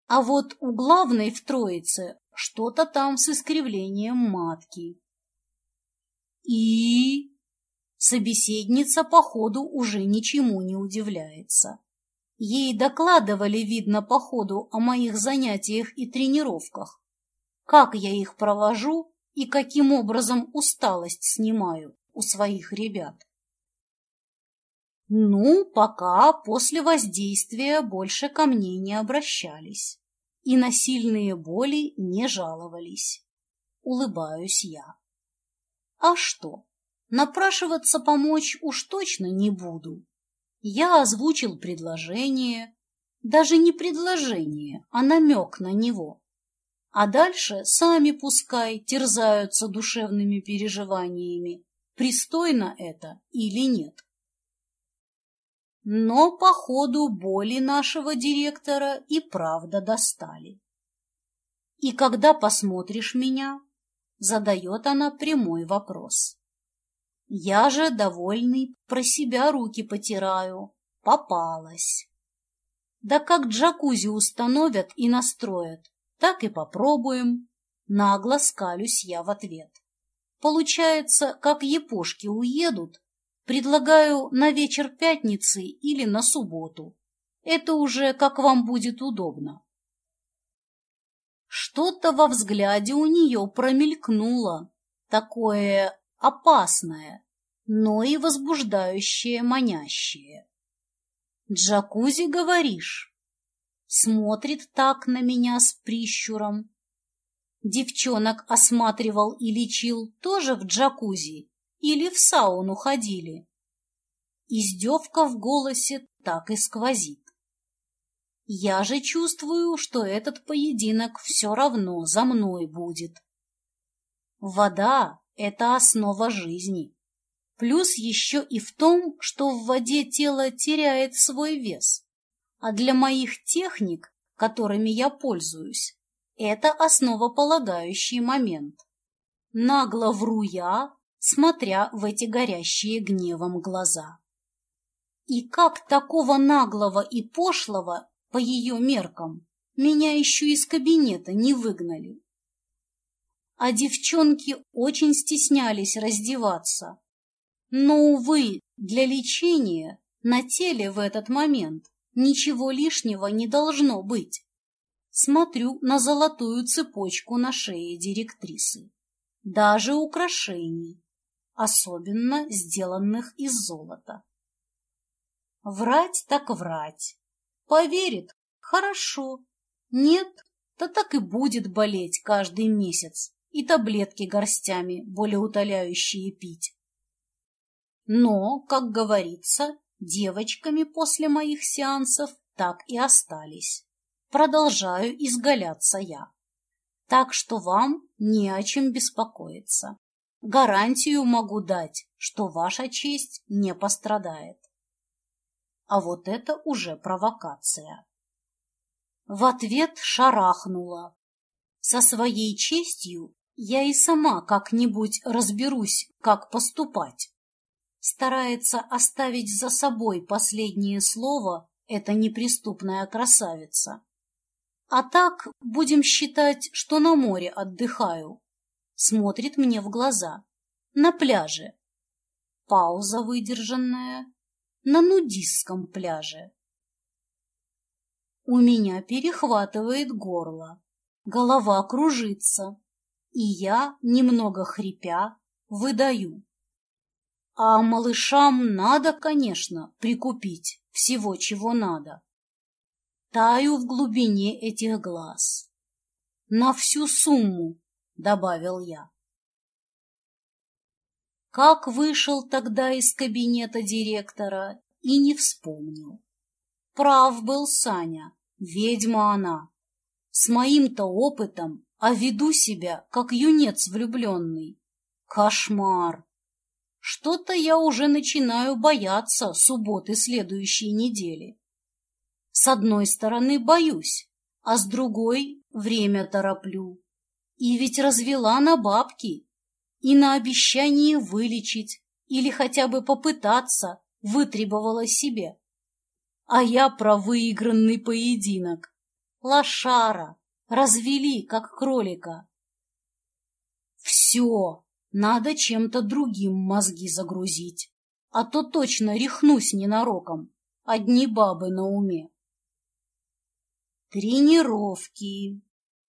А вот у главной в троице что-то там с искривлением матки. И... Собеседница, походу, уже ничему не удивляется. Ей докладывали, видно, по ходу о моих занятиях и тренировках. Как я их провожу и каким образом усталость снимаю у своих ребят. Ну, пока после воздействия больше ко мне не обращались и на сильные боли не жаловались. Улыбаюсь я. А что? Напрашиваться помочь уж точно не буду. Я озвучил предложение, даже не предложение, а намек на него. А дальше сами пускай терзаются душевными переживаниями, пристойно это или нет. Но, по ходу боли нашего директора и правда достали. «И когда посмотришь меня?» — задает она прямой вопрос. Я же, довольный, про себя руки потираю. Попалась. Да как джакузи установят и настроят, так и попробуем. Нагло скалюсь я в ответ. Получается, как япошки уедут, Предлагаю на вечер пятницы или на субботу. Это уже как вам будет удобно. Что-то во взгляде у нее промелькнуло, такое опасное, но и возбуждающее, манящее. «Джакузи, говоришь?» Смотрит так на меня с прищуром. Девчонок осматривал и лечил тоже в джакузи или в сауну ходили? Издевка в голосе так и сквозит. Я же чувствую, что этот поединок все равно за мной будет. Вода — это основа жизни. Плюс еще и в том, что в воде тело теряет свой вес. А для моих техник, которыми я пользуюсь, это основополагающий момент. Нагло вру я, смотря в эти горящие гневом глаза. И как такого наглого и пошлого по ее меркам, меня еще из кабинета не выгнали. А девчонки очень стеснялись раздеваться. Но, увы, для лечения на теле в этот момент ничего лишнего не должно быть. Смотрю на золотую цепочку на шее директрисы. Даже украшений, особенно сделанных из золота. Врать так врать. Поверит – хорошо. Нет, то так и будет болеть каждый месяц и таблетки горстями, более утоляющие пить. Но, как говорится, девочками после моих сеансов так и остались. Продолжаю изгаляться я. Так что вам не о чем беспокоиться. Гарантию могу дать, что ваша честь не пострадает. А вот это уже провокация. В ответ шарахнула. Со своей честью я и сама как-нибудь разберусь, как поступать. Старается оставить за собой последнее слово эта неприступная красавица. А так будем считать, что на море отдыхаю. Смотрит мне в глаза. На пляже. Пауза выдержанная на нудистском пляже. У меня перехватывает горло, голова кружится, и я, немного хрипя, выдаю. А малышам надо, конечно, прикупить всего, чего надо. Таю в глубине этих глаз. На всю сумму, добавил я. Как вышел тогда из кабинета директора и не вспомнил. Прав был Саня, ведьма она. С моим-то опытом, а веду себя, как юнец влюбленный. Кошмар! Что-то я уже начинаю бояться субботы следующей недели. С одной стороны боюсь, а с другой время тороплю. И ведь развела на бабки и на обещание вылечить или хотя бы попытаться вытребовала себе. А я про выигранный поединок. Лошара развели, как кролика. Все, надо чем-то другим мозги загрузить, а то точно рехнусь ненароком, одни бабы на уме. Тренировки,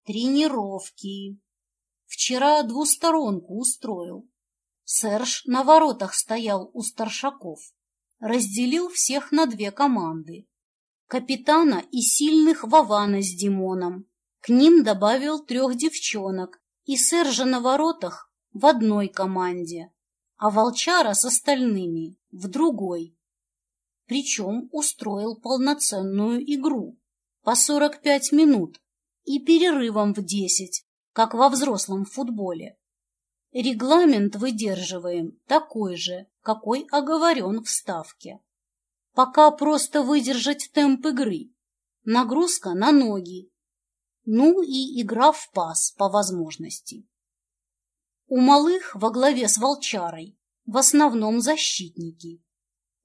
тренировки. Вчера двусторонку устроил. Серж на воротах стоял у старшаков. Разделил всех на две команды. Капитана и сильных Вована с Димоном. К ним добавил трех девчонок. И Сержа на воротах в одной команде, а Волчара с остальными в другой. Причем устроил полноценную игру по 45 минут и перерывом в 10, как во взрослом футболе. Регламент выдерживаем такой же, какой оговорен в ставке. Пока просто выдержать темп игры. Нагрузка на ноги. Ну и игра в пас по возможности. У малых во главе с волчарой в основном защитники.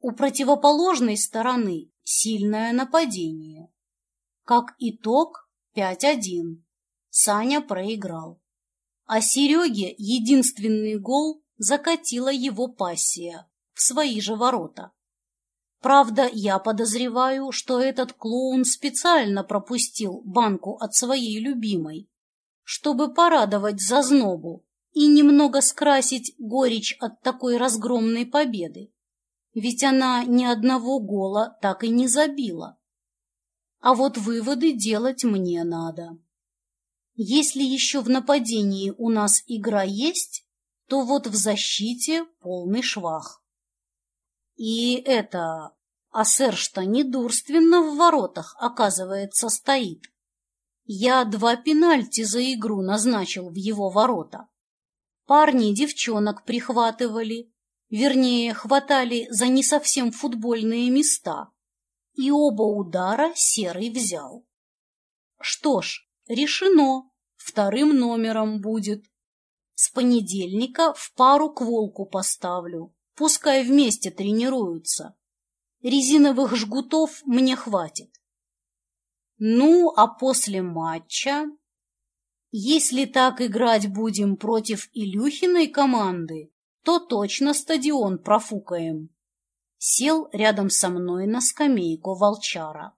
У противоположной стороны сильное нападение. Как итог 5-1. Саня проиграл. А Сереге единственный гол закатила его пассия в свои же ворота. Правда, я подозреваю, что этот клоун специально пропустил банку от своей любимой, чтобы порадовать зазнобу и немного скрасить горечь от такой разгромной победы. Ведь она ни одного гола так и не забила. А вот выводы делать мне надо. Если еще в нападении у нас игра есть, то вот в защите полный швах. И это... А Серж-то недурственно в воротах, оказывается, стоит. Я два пенальти за игру назначил в его ворота. Парни девчонок прихватывали, вернее, хватали за не совсем футбольные места, и оба удара Серый взял. Что ж, решено, вторым номером будет. С понедельника в пару к волку поставлю, пускай вместе тренируются. Резиновых жгутов мне хватит. Ну, а после матча... Если так играть будем против Илюхиной команды, то точно стадион профукаем. Сел рядом со мной на скамейку волчара.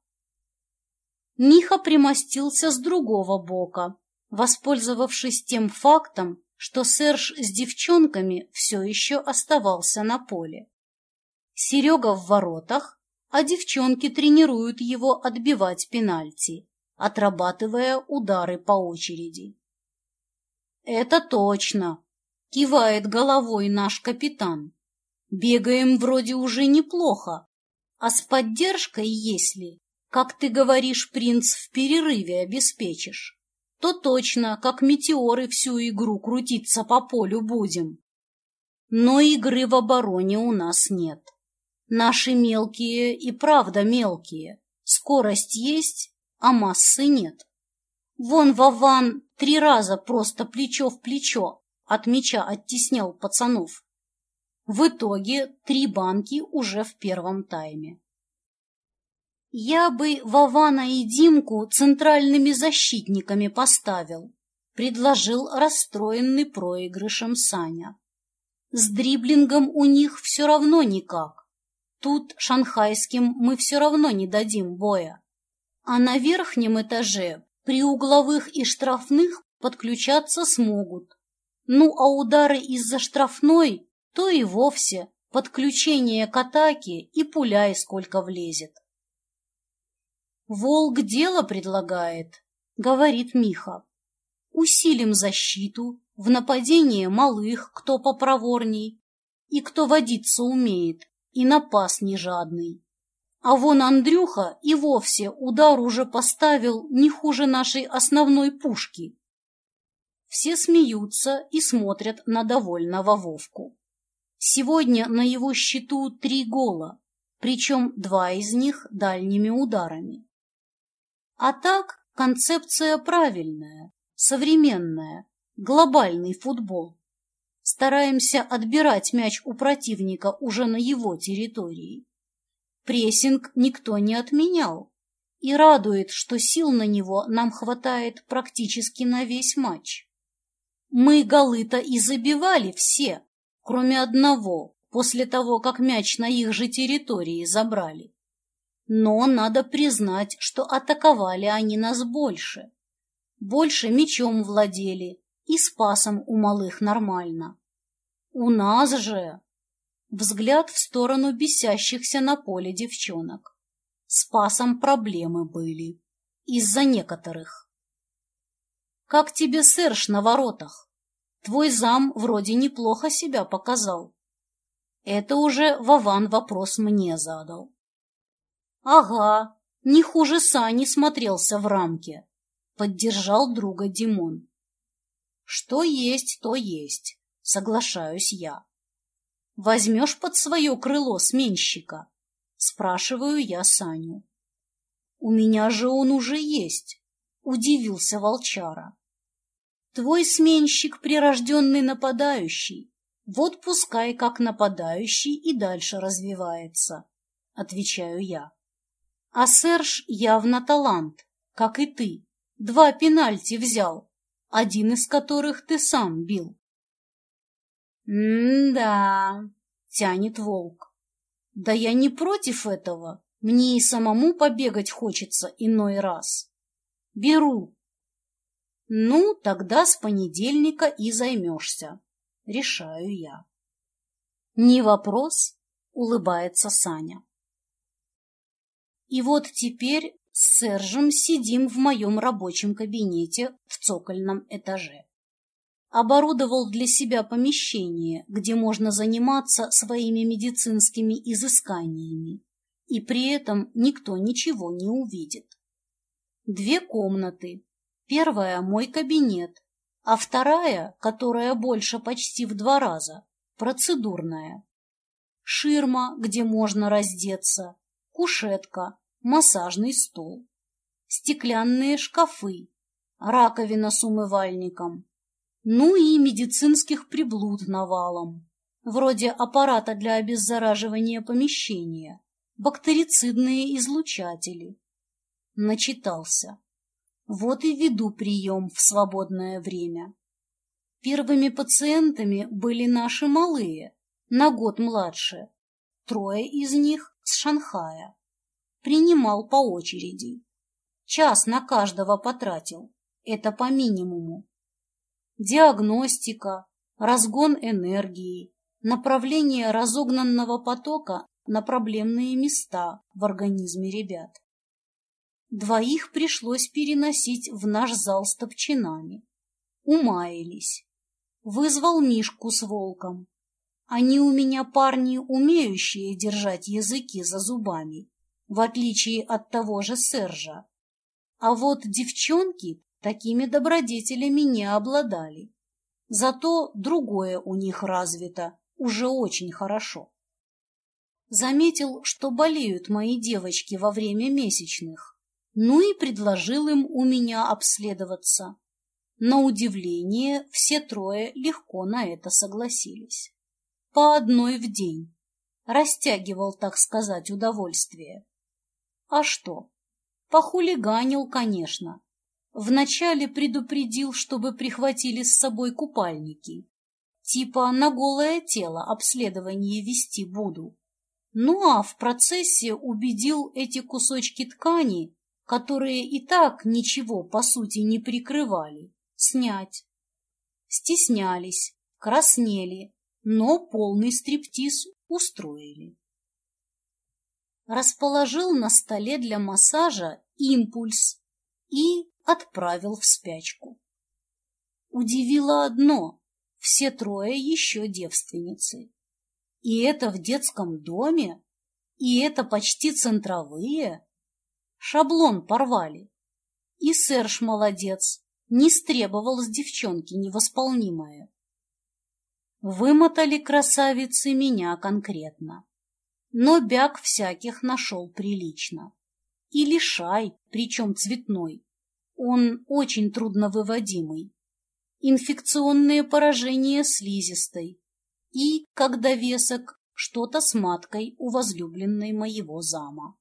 Миха примостился с другого бока, воспользовавшись тем фактом, что Серж с девчонками все еще оставался на поле. Серега в воротах, а девчонки тренируют его отбивать пенальти, отрабатывая удары по очереди. «Это точно!» — кивает головой наш капитан. «Бегаем вроде уже неплохо, а с поддержкой, если, как ты говоришь, принц в перерыве обеспечишь, то точно, как метеоры всю игру крутиться по полю будем. Но игры в обороне у нас нет. Наши мелкие и правда мелкие. Скорость есть, а массы нет. Вон Вован три раза просто плечо в плечо от мяча оттеснял пацанов. В итоге три банки уже в первом тайме. Я бы Вована и Димку центральными защитниками поставил, предложил расстроенный проигрышем Саня. С дриблингом у них все равно никак. Тут шанхайским мы все равно не дадим боя. А на верхнем этаже при угловых и штрафных подключаться смогут. Ну, а удары из-за штрафной, то и вовсе подключение к атаке и пуляй сколько влезет. «Волк дело предлагает», — говорит Миха. «Усилим защиту, в нападение малых, кто попроворней, и кто водиться умеет, и напас не жадный. А вон Андрюха и вовсе удар уже поставил не хуже нашей основной пушки». Все смеются и смотрят на довольного Вовку. Сегодня на его счету три гола, причем два из них дальними ударами. А так концепция правильная, современная, глобальный футбол. Стараемся отбирать мяч у противника уже на его территории. Прессинг никто не отменял. И радует, что сил на него нам хватает практически на весь матч. Мы голы-то и забивали все, кроме одного, после того, как мяч на их же территории забрали. Но надо признать, что атаковали они нас больше. Больше мечом владели и спасом у малых нормально. У нас же... Взгляд в сторону бесящихся на поле девчонок. Спасом проблемы были. Из-за некоторых. Как тебе Серж на воротах? Твой зам вроде неплохо себя показал. Это уже Вован вопрос мне задал. Ага, не хуже Сани смотрелся в рамке. Поддержал друга Димон. Что есть, то есть, соглашаюсь я. Возьмешь под свое крыло сменщика? Спрашиваю я Саню. У меня же он уже есть, удивился волчара. Твой сменщик прирожденный нападающий. Вот пускай как нападающий и дальше развивается, отвечаю я. А Серж явно талант, как и ты. Два пенальти взял, один из которых ты сам бил. «М-да», — тянет волк. «Да я не против этого. Мне и самому побегать хочется иной раз. Беру». «Ну, тогда с понедельника и займешься», — решаю я. «Не вопрос», — улыбается Саня. И вот теперь с Сержем сидим в моем рабочем кабинете в цокольном этаже. Оборудовал для себя помещение, где можно заниматься своими медицинскими изысканиями, и при этом никто ничего не увидит. Две комнаты. Первая – мой кабинет, а вторая, которая больше почти в два раза, процедурная. Ширма, где можно раздеться, кушетка, массажный стол, стеклянные шкафы, раковина с умывальником, ну и медицинских приблуд навалом, вроде аппарата для обеззараживания помещения, бактерицидные излучатели. Начитался. Вот и веду прием в свободное время. Первыми пациентами были наши малые, на год младше, трое из них с Шанхая принимал по очереди. Час на каждого потратил, это по минимуму. Диагностика, разгон энергии, направление разогнанного потока на проблемные места в организме ребят. Двоих пришлось переносить в наш зал с топчинами. Умаялись. Вызвал Мишку с волком. Они у меня парни, умеющие держать языки за зубами в отличие от того же Сержа. А вот девчонки такими добродетелями не обладали. Зато другое у них развито, уже очень хорошо. Заметил, что болеют мои девочки во время месячных, ну и предложил им у меня обследоваться. На удивление, все трое легко на это согласились. По одной в день. Растягивал, так сказать, удовольствие. А что? Похулиганил, конечно. Вначале предупредил, чтобы прихватили с собой купальники. Типа на голое тело обследование вести буду. Ну а в процессе убедил эти кусочки ткани, которые и так ничего по сути не прикрывали, снять. Стеснялись, краснели, но полный стриптиз устроили расположил на столе для массажа импульс и отправил в спячку. Удивило одно — все трое еще девственницы. И это в детском доме, и это почти центровые. Шаблон порвали. И Серж молодец, не стребовал с девчонки невосполнимое. Вымотали красавицы меня конкретно но бяг всяких нашел прилично. И лишай, причем цветной. Он очень трудновыводимый. Инфекционные поражения слизистой. И, как довесок, что-то с маткой у возлюбленной моего зама.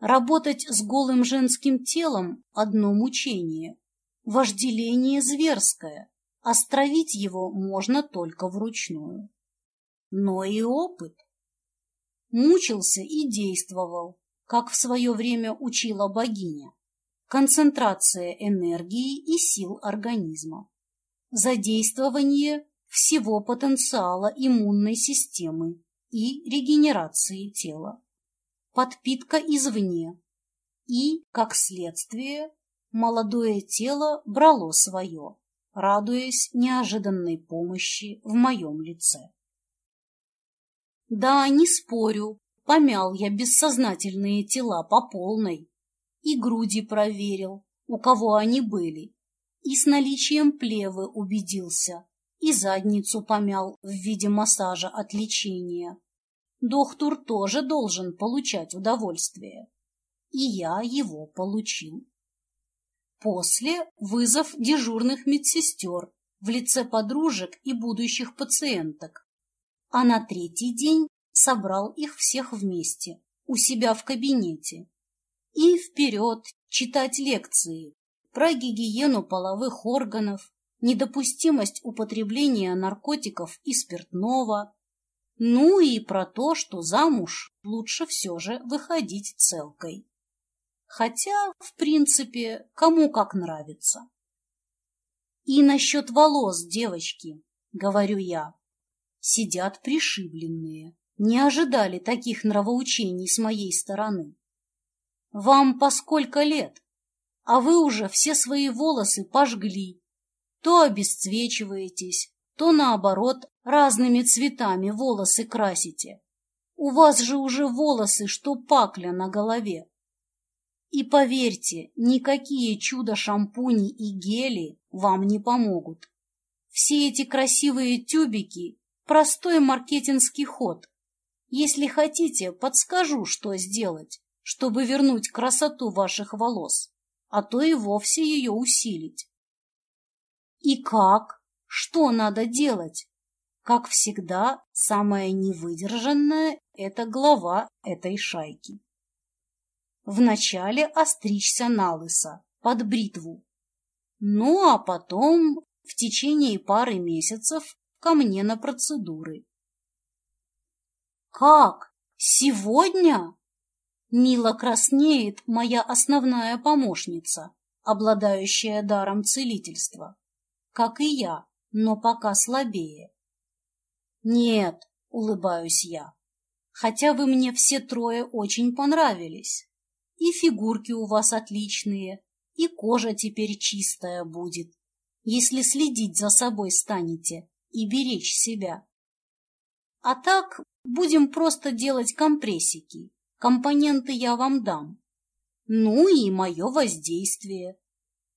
Работать с голым женским телом – одно мучение. Вожделение зверское. Островить его можно только вручную. Но и опыт мучился и действовал, как в свое время учила богиня. Концентрация энергии и сил организма. Задействование всего потенциала иммунной системы и регенерации тела. Подпитка извне. И, как следствие, молодое тело брало свое, радуясь неожиданной помощи в моем лице. Да, не спорю, помял я бессознательные тела по полной. И груди проверил, у кого они были, и с наличием плевы убедился, и задницу помял в виде массажа от лечения. Доктор тоже должен получать удовольствие. И я его получил. После вызов дежурных медсестер в лице подружек и будущих пациенток а на третий день собрал их всех вместе у себя в кабинете. И вперед читать лекции про гигиену половых органов, недопустимость употребления наркотиков и спиртного, ну и про то, что замуж лучше все же выходить целкой. Хотя, в принципе, кому как нравится. И насчет волос, девочки, говорю я, сидят пришибленные, не ожидали таких нравоучений с моей стороны. Вам по сколько лет? А вы уже все свои волосы пожгли. То обесцвечиваетесь, то, наоборот, разными цветами волосы красите. У вас же уже волосы, что пакля на голове. И поверьте, никакие чудо-шампуни и гели вам не помогут. Все эти красивые тюбики – простой маркетинский ход. Если хотите, подскажу, что сделать, чтобы вернуть красоту ваших волос, а то и вовсе ее усилить. И как? Что надо делать? Как всегда, самая невыдержанная – это глава этой шайки. Вначале остричься на лысо, под бритву. Ну, а потом в течение пары месяцев ко мне на процедуры. «Как? Сегодня?» Мило краснеет моя основная помощница, обладающая даром целительства. Как и я, но пока слабее. «Нет», — улыбаюсь я, — «хотя вы мне все трое очень понравились. И фигурки у вас отличные, и кожа теперь чистая будет, если следить за собой станете и беречь себя. А так будем просто делать компрессики. Компоненты я вам дам. Ну и мое воздействие.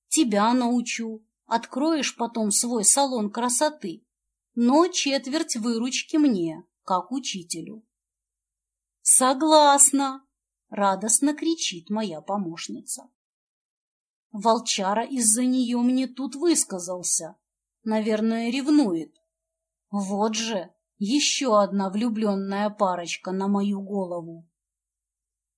Тебя научу. Откроешь потом свой салон красоты. Но четверть выручки мне, как учителю. Согласна, радостно кричит моя помощница. Волчара из-за нее мне тут высказался. Наверное, ревнует. Вот же, еще одна влюбленная парочка на мою голову.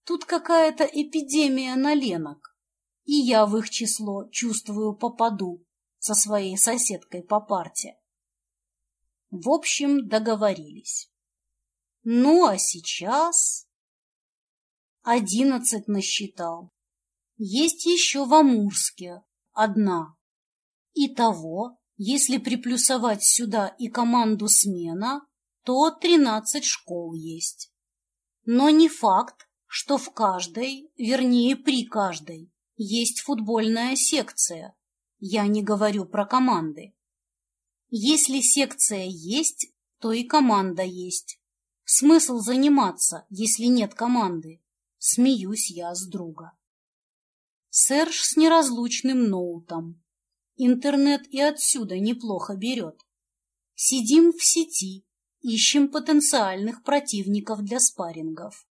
Тут какая-то эпидемия наленок, и я в их число, чувствую, попаду со своей соседкой по парте. В общем, договорились. Ну, а сейчас... Одиннадцать насчитал. Есть еще в Амурске одна. Итого, если приплюсовать сюда и команду смена, то тринадцать школ есть. Но не факт, что в каждой, вернее при каждой, есть футбольная секция. Я не говорю про команды. Если секция есть, то и команда есть. Смысл заниматься, если нет команды? Смеюсь я с друга. Серж с неразлучным ноутом. Интернет и отсюда неплохо берет. Сидим в сети, ищем потенциальных противников для спаррингов.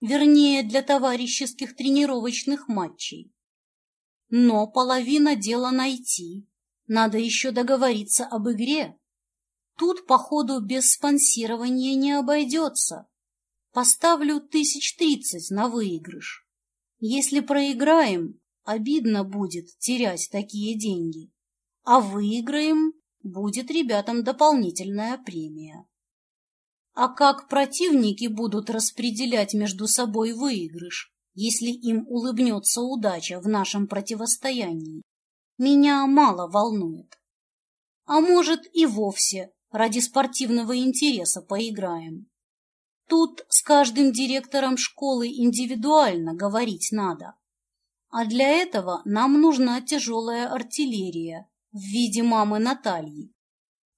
Вернее, для товарищеских тренировочных матчей. Но половина дела найти. Надо еще договориться об игре. Тут, походу, без спонсирования не обойдется. Поставлю тысяч тридцать на выигрыш. Если проиграем, обидно будет терять такие деньги, а выиграем, будет ребятам дополнительная премия. А как противники будут распределять между собой выигрыш, если им улыбнется удача в нашем противостоянии, меня мало волнует. А может и вовсе ради спортивного интереса поиграем. Тут с каждым директором школы индивидуально говорить надо. А для этого нам нужна тяжелая артиллерия в виде мамы Натальи.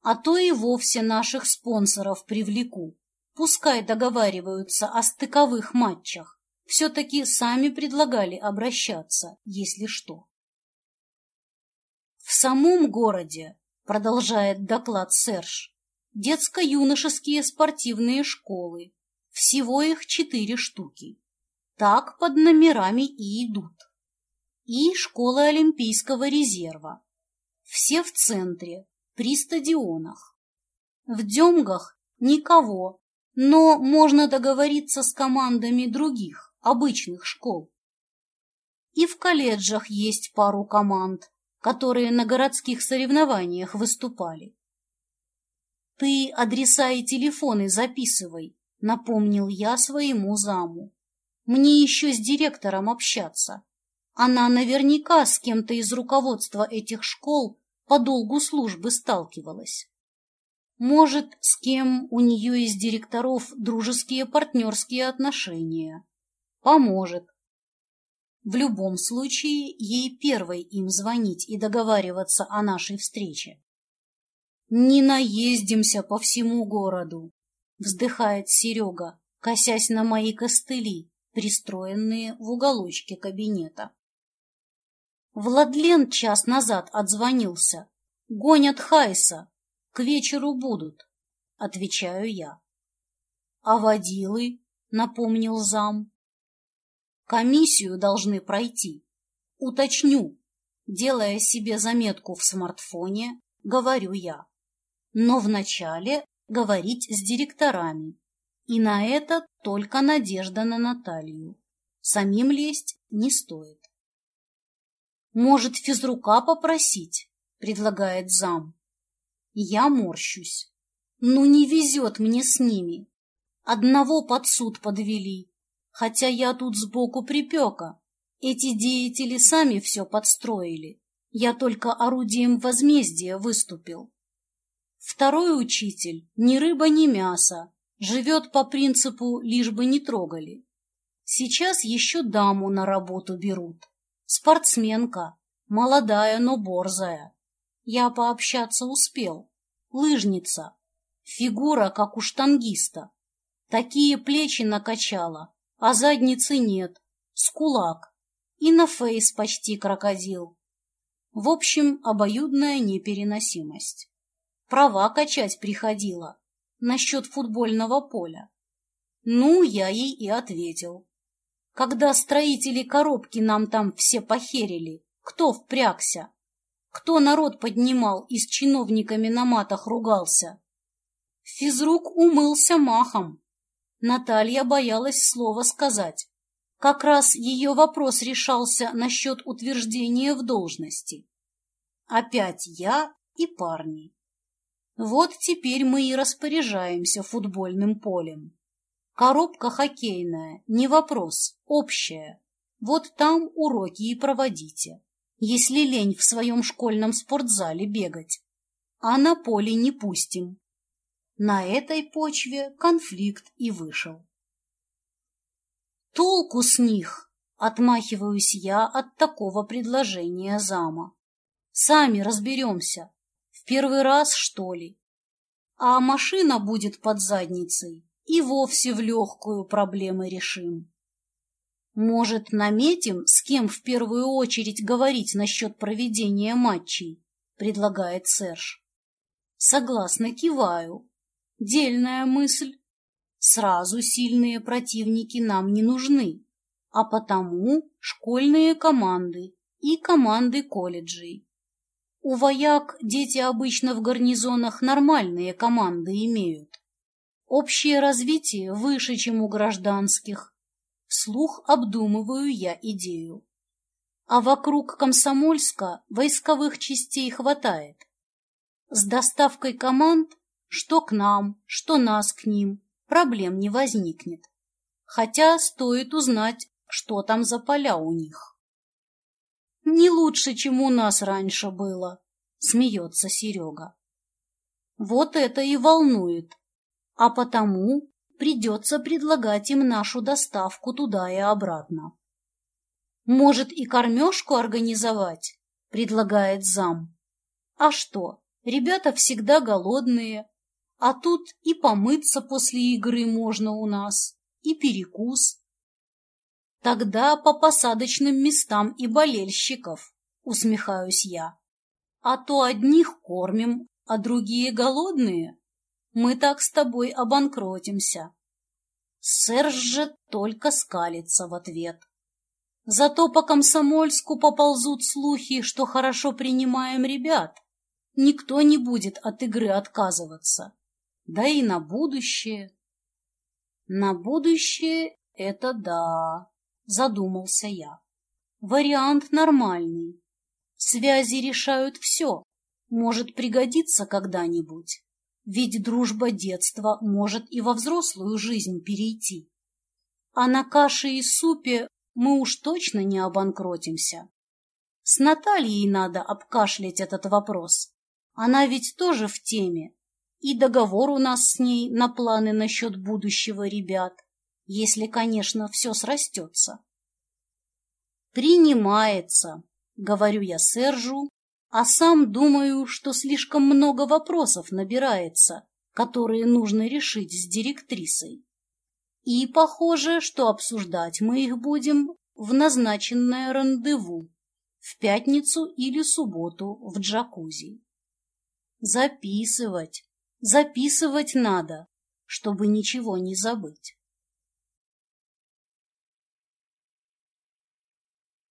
А то и вовсе наших спонсоров привлеку. Пускай договариваются о стыковых матчах. Все-таки сами предлагали обращаться, если что. В самом городе, продолжает доклад Серж, детско-юношеские спортивные школы, всего их четыре штуки. Так под номерами и идут. И школа Олимпийского резерва. Все в центре, при стадионах. В Демгах никого, но можно договориться с командами других, обычных школ. И в колледжах есть пару команд, которые на городских соревнованиях выступали. Ты адреса и телефоны записывай, — напомнил я своему заму. «Мне еще с директором общаться. Она наверняка с кем-то из руководства этих школ по долгу службы сталкивалась. Может, с кем у нее из директоров дружеские партнерские отношения. Поможет. В любом случае, ей первой им звонить и договариваться о нашей встрече. «Не наездимся по всему городу», — вздыхает Серега, косясь на мои костыли, пристроенные в уголочке кабинета. Владлен час назад отзвонился. Гонят Хайса. К вечеру будут, — отвечаю я. — А водилы? — напомнил зам. — Комиссию должны пройти. Уточню. Делая себе заметку в смартфоне, говорю я. Но вначале говорить с директорами. И на это только надежда на Наталью. Самим лезть не стоит. Может, физрука попросить? Предлагает зам. Я морщусь. Ну, не везет мне с ними. Одного под суд подвели. Хотя я тут сбоку припека. Эти деятели сами все подстроили. Я только орудием возмездия выступил. Второй учитель, ни рыба, ни мясо, живет по принципу «лишь бы не трогали». Сейчас еще даму на работу берут. Спортсменка, молодая, но борзая. Я пообщаться успел. Лыжница. Фигура, как у штангиста. Такие плечи накачала, а задницы нет. Скулак. И на фейс почти крокодил. В общем, обоюдная непереносимость. Права качать приходила. Насчет футбольного поля. Ну, я ей и ответил. Когда строители коробки нам там все похерили, кто впрягся? Кто народ поднимал и с чиновниками на матах ругался? Физрук умылся махом. Наталья боялась слова сказать. Как раз ее вопрос решался насчет утверждения в должности. Опять я и парни. Вот теперь мы и распоряжаемся футбольным полем. Коробка хоккейная, не вопрос, общая. Вот там уроки и проводите, если лень в своем школьном спортзале бегать. А на поле не пустим. На этой почве конфликт и вышел. Толку с них, отмахиваюсь я от такого предложения зама. Сами разберемся. Первый раз, что ли? А машина будет под задницей и вовсе в легкую проблемы решим. Может, наметим, с кем в первую очередь говорить насчет проведения матчей, предлагает Серж. Согласно киваю. Дельная мысль. Сразу сильные противники нам не нужны, а потому школьные команды и команды колледжей. У вояк дети обычно в гарнизонах нормальные команды имеют. Общее развитие выше, чем у гражданских. Вслух обдумываю я идею. А вокруг Комсомольска войсковых частей хватает. С доставкой команд, что к нам, что нас к ним, проблем не возникнет. Хотя стоит узнать, что там за поля у них. Не лучше, чем у нас раньше было, смеется Серега. Вот это и волнует а потому придется предлагать им нашу доставку туда и обратно. Может, и кормежку организовать, предлагает зам. А что, ребята всегда голодные, а тут и помыться после игры можно у нас, и перекус. Тогда по посадочным местам и болельщиков, усмехаюсь я. А то одних кормим, а другие голодные мы так с тобой обанкротимся. Серж же только скалится в ответ. Зато по Комсомольску поползут слухи, что хорошо принимаем ребят. Никто не будет от игры отказываться. Да и на будущее. На будущее это да, задумался я. Вариант нормальный. Связи решают все. Может пригодиться когда-нибудь. Ведь дружба детства может и во взрослую жизнь перейти. А на каше и супе мы уж точно не обанкротимся. С Натальей надо обкашлять этот вопрос. Она ведь тоже в теме. И договор у нас с ней на планы насчет будущего ребят, если, конечно, все срастется. Принимается, говорю я Сержу, а сам думаю, что слишком много вопросов набирается, которые нужно решить с директрисой. И похоже, что обсуждать мы их будем в назначенное рандеву в пятницу или субботу в джакузи. Записывать, записывать надо, чтобы ничего не забыть.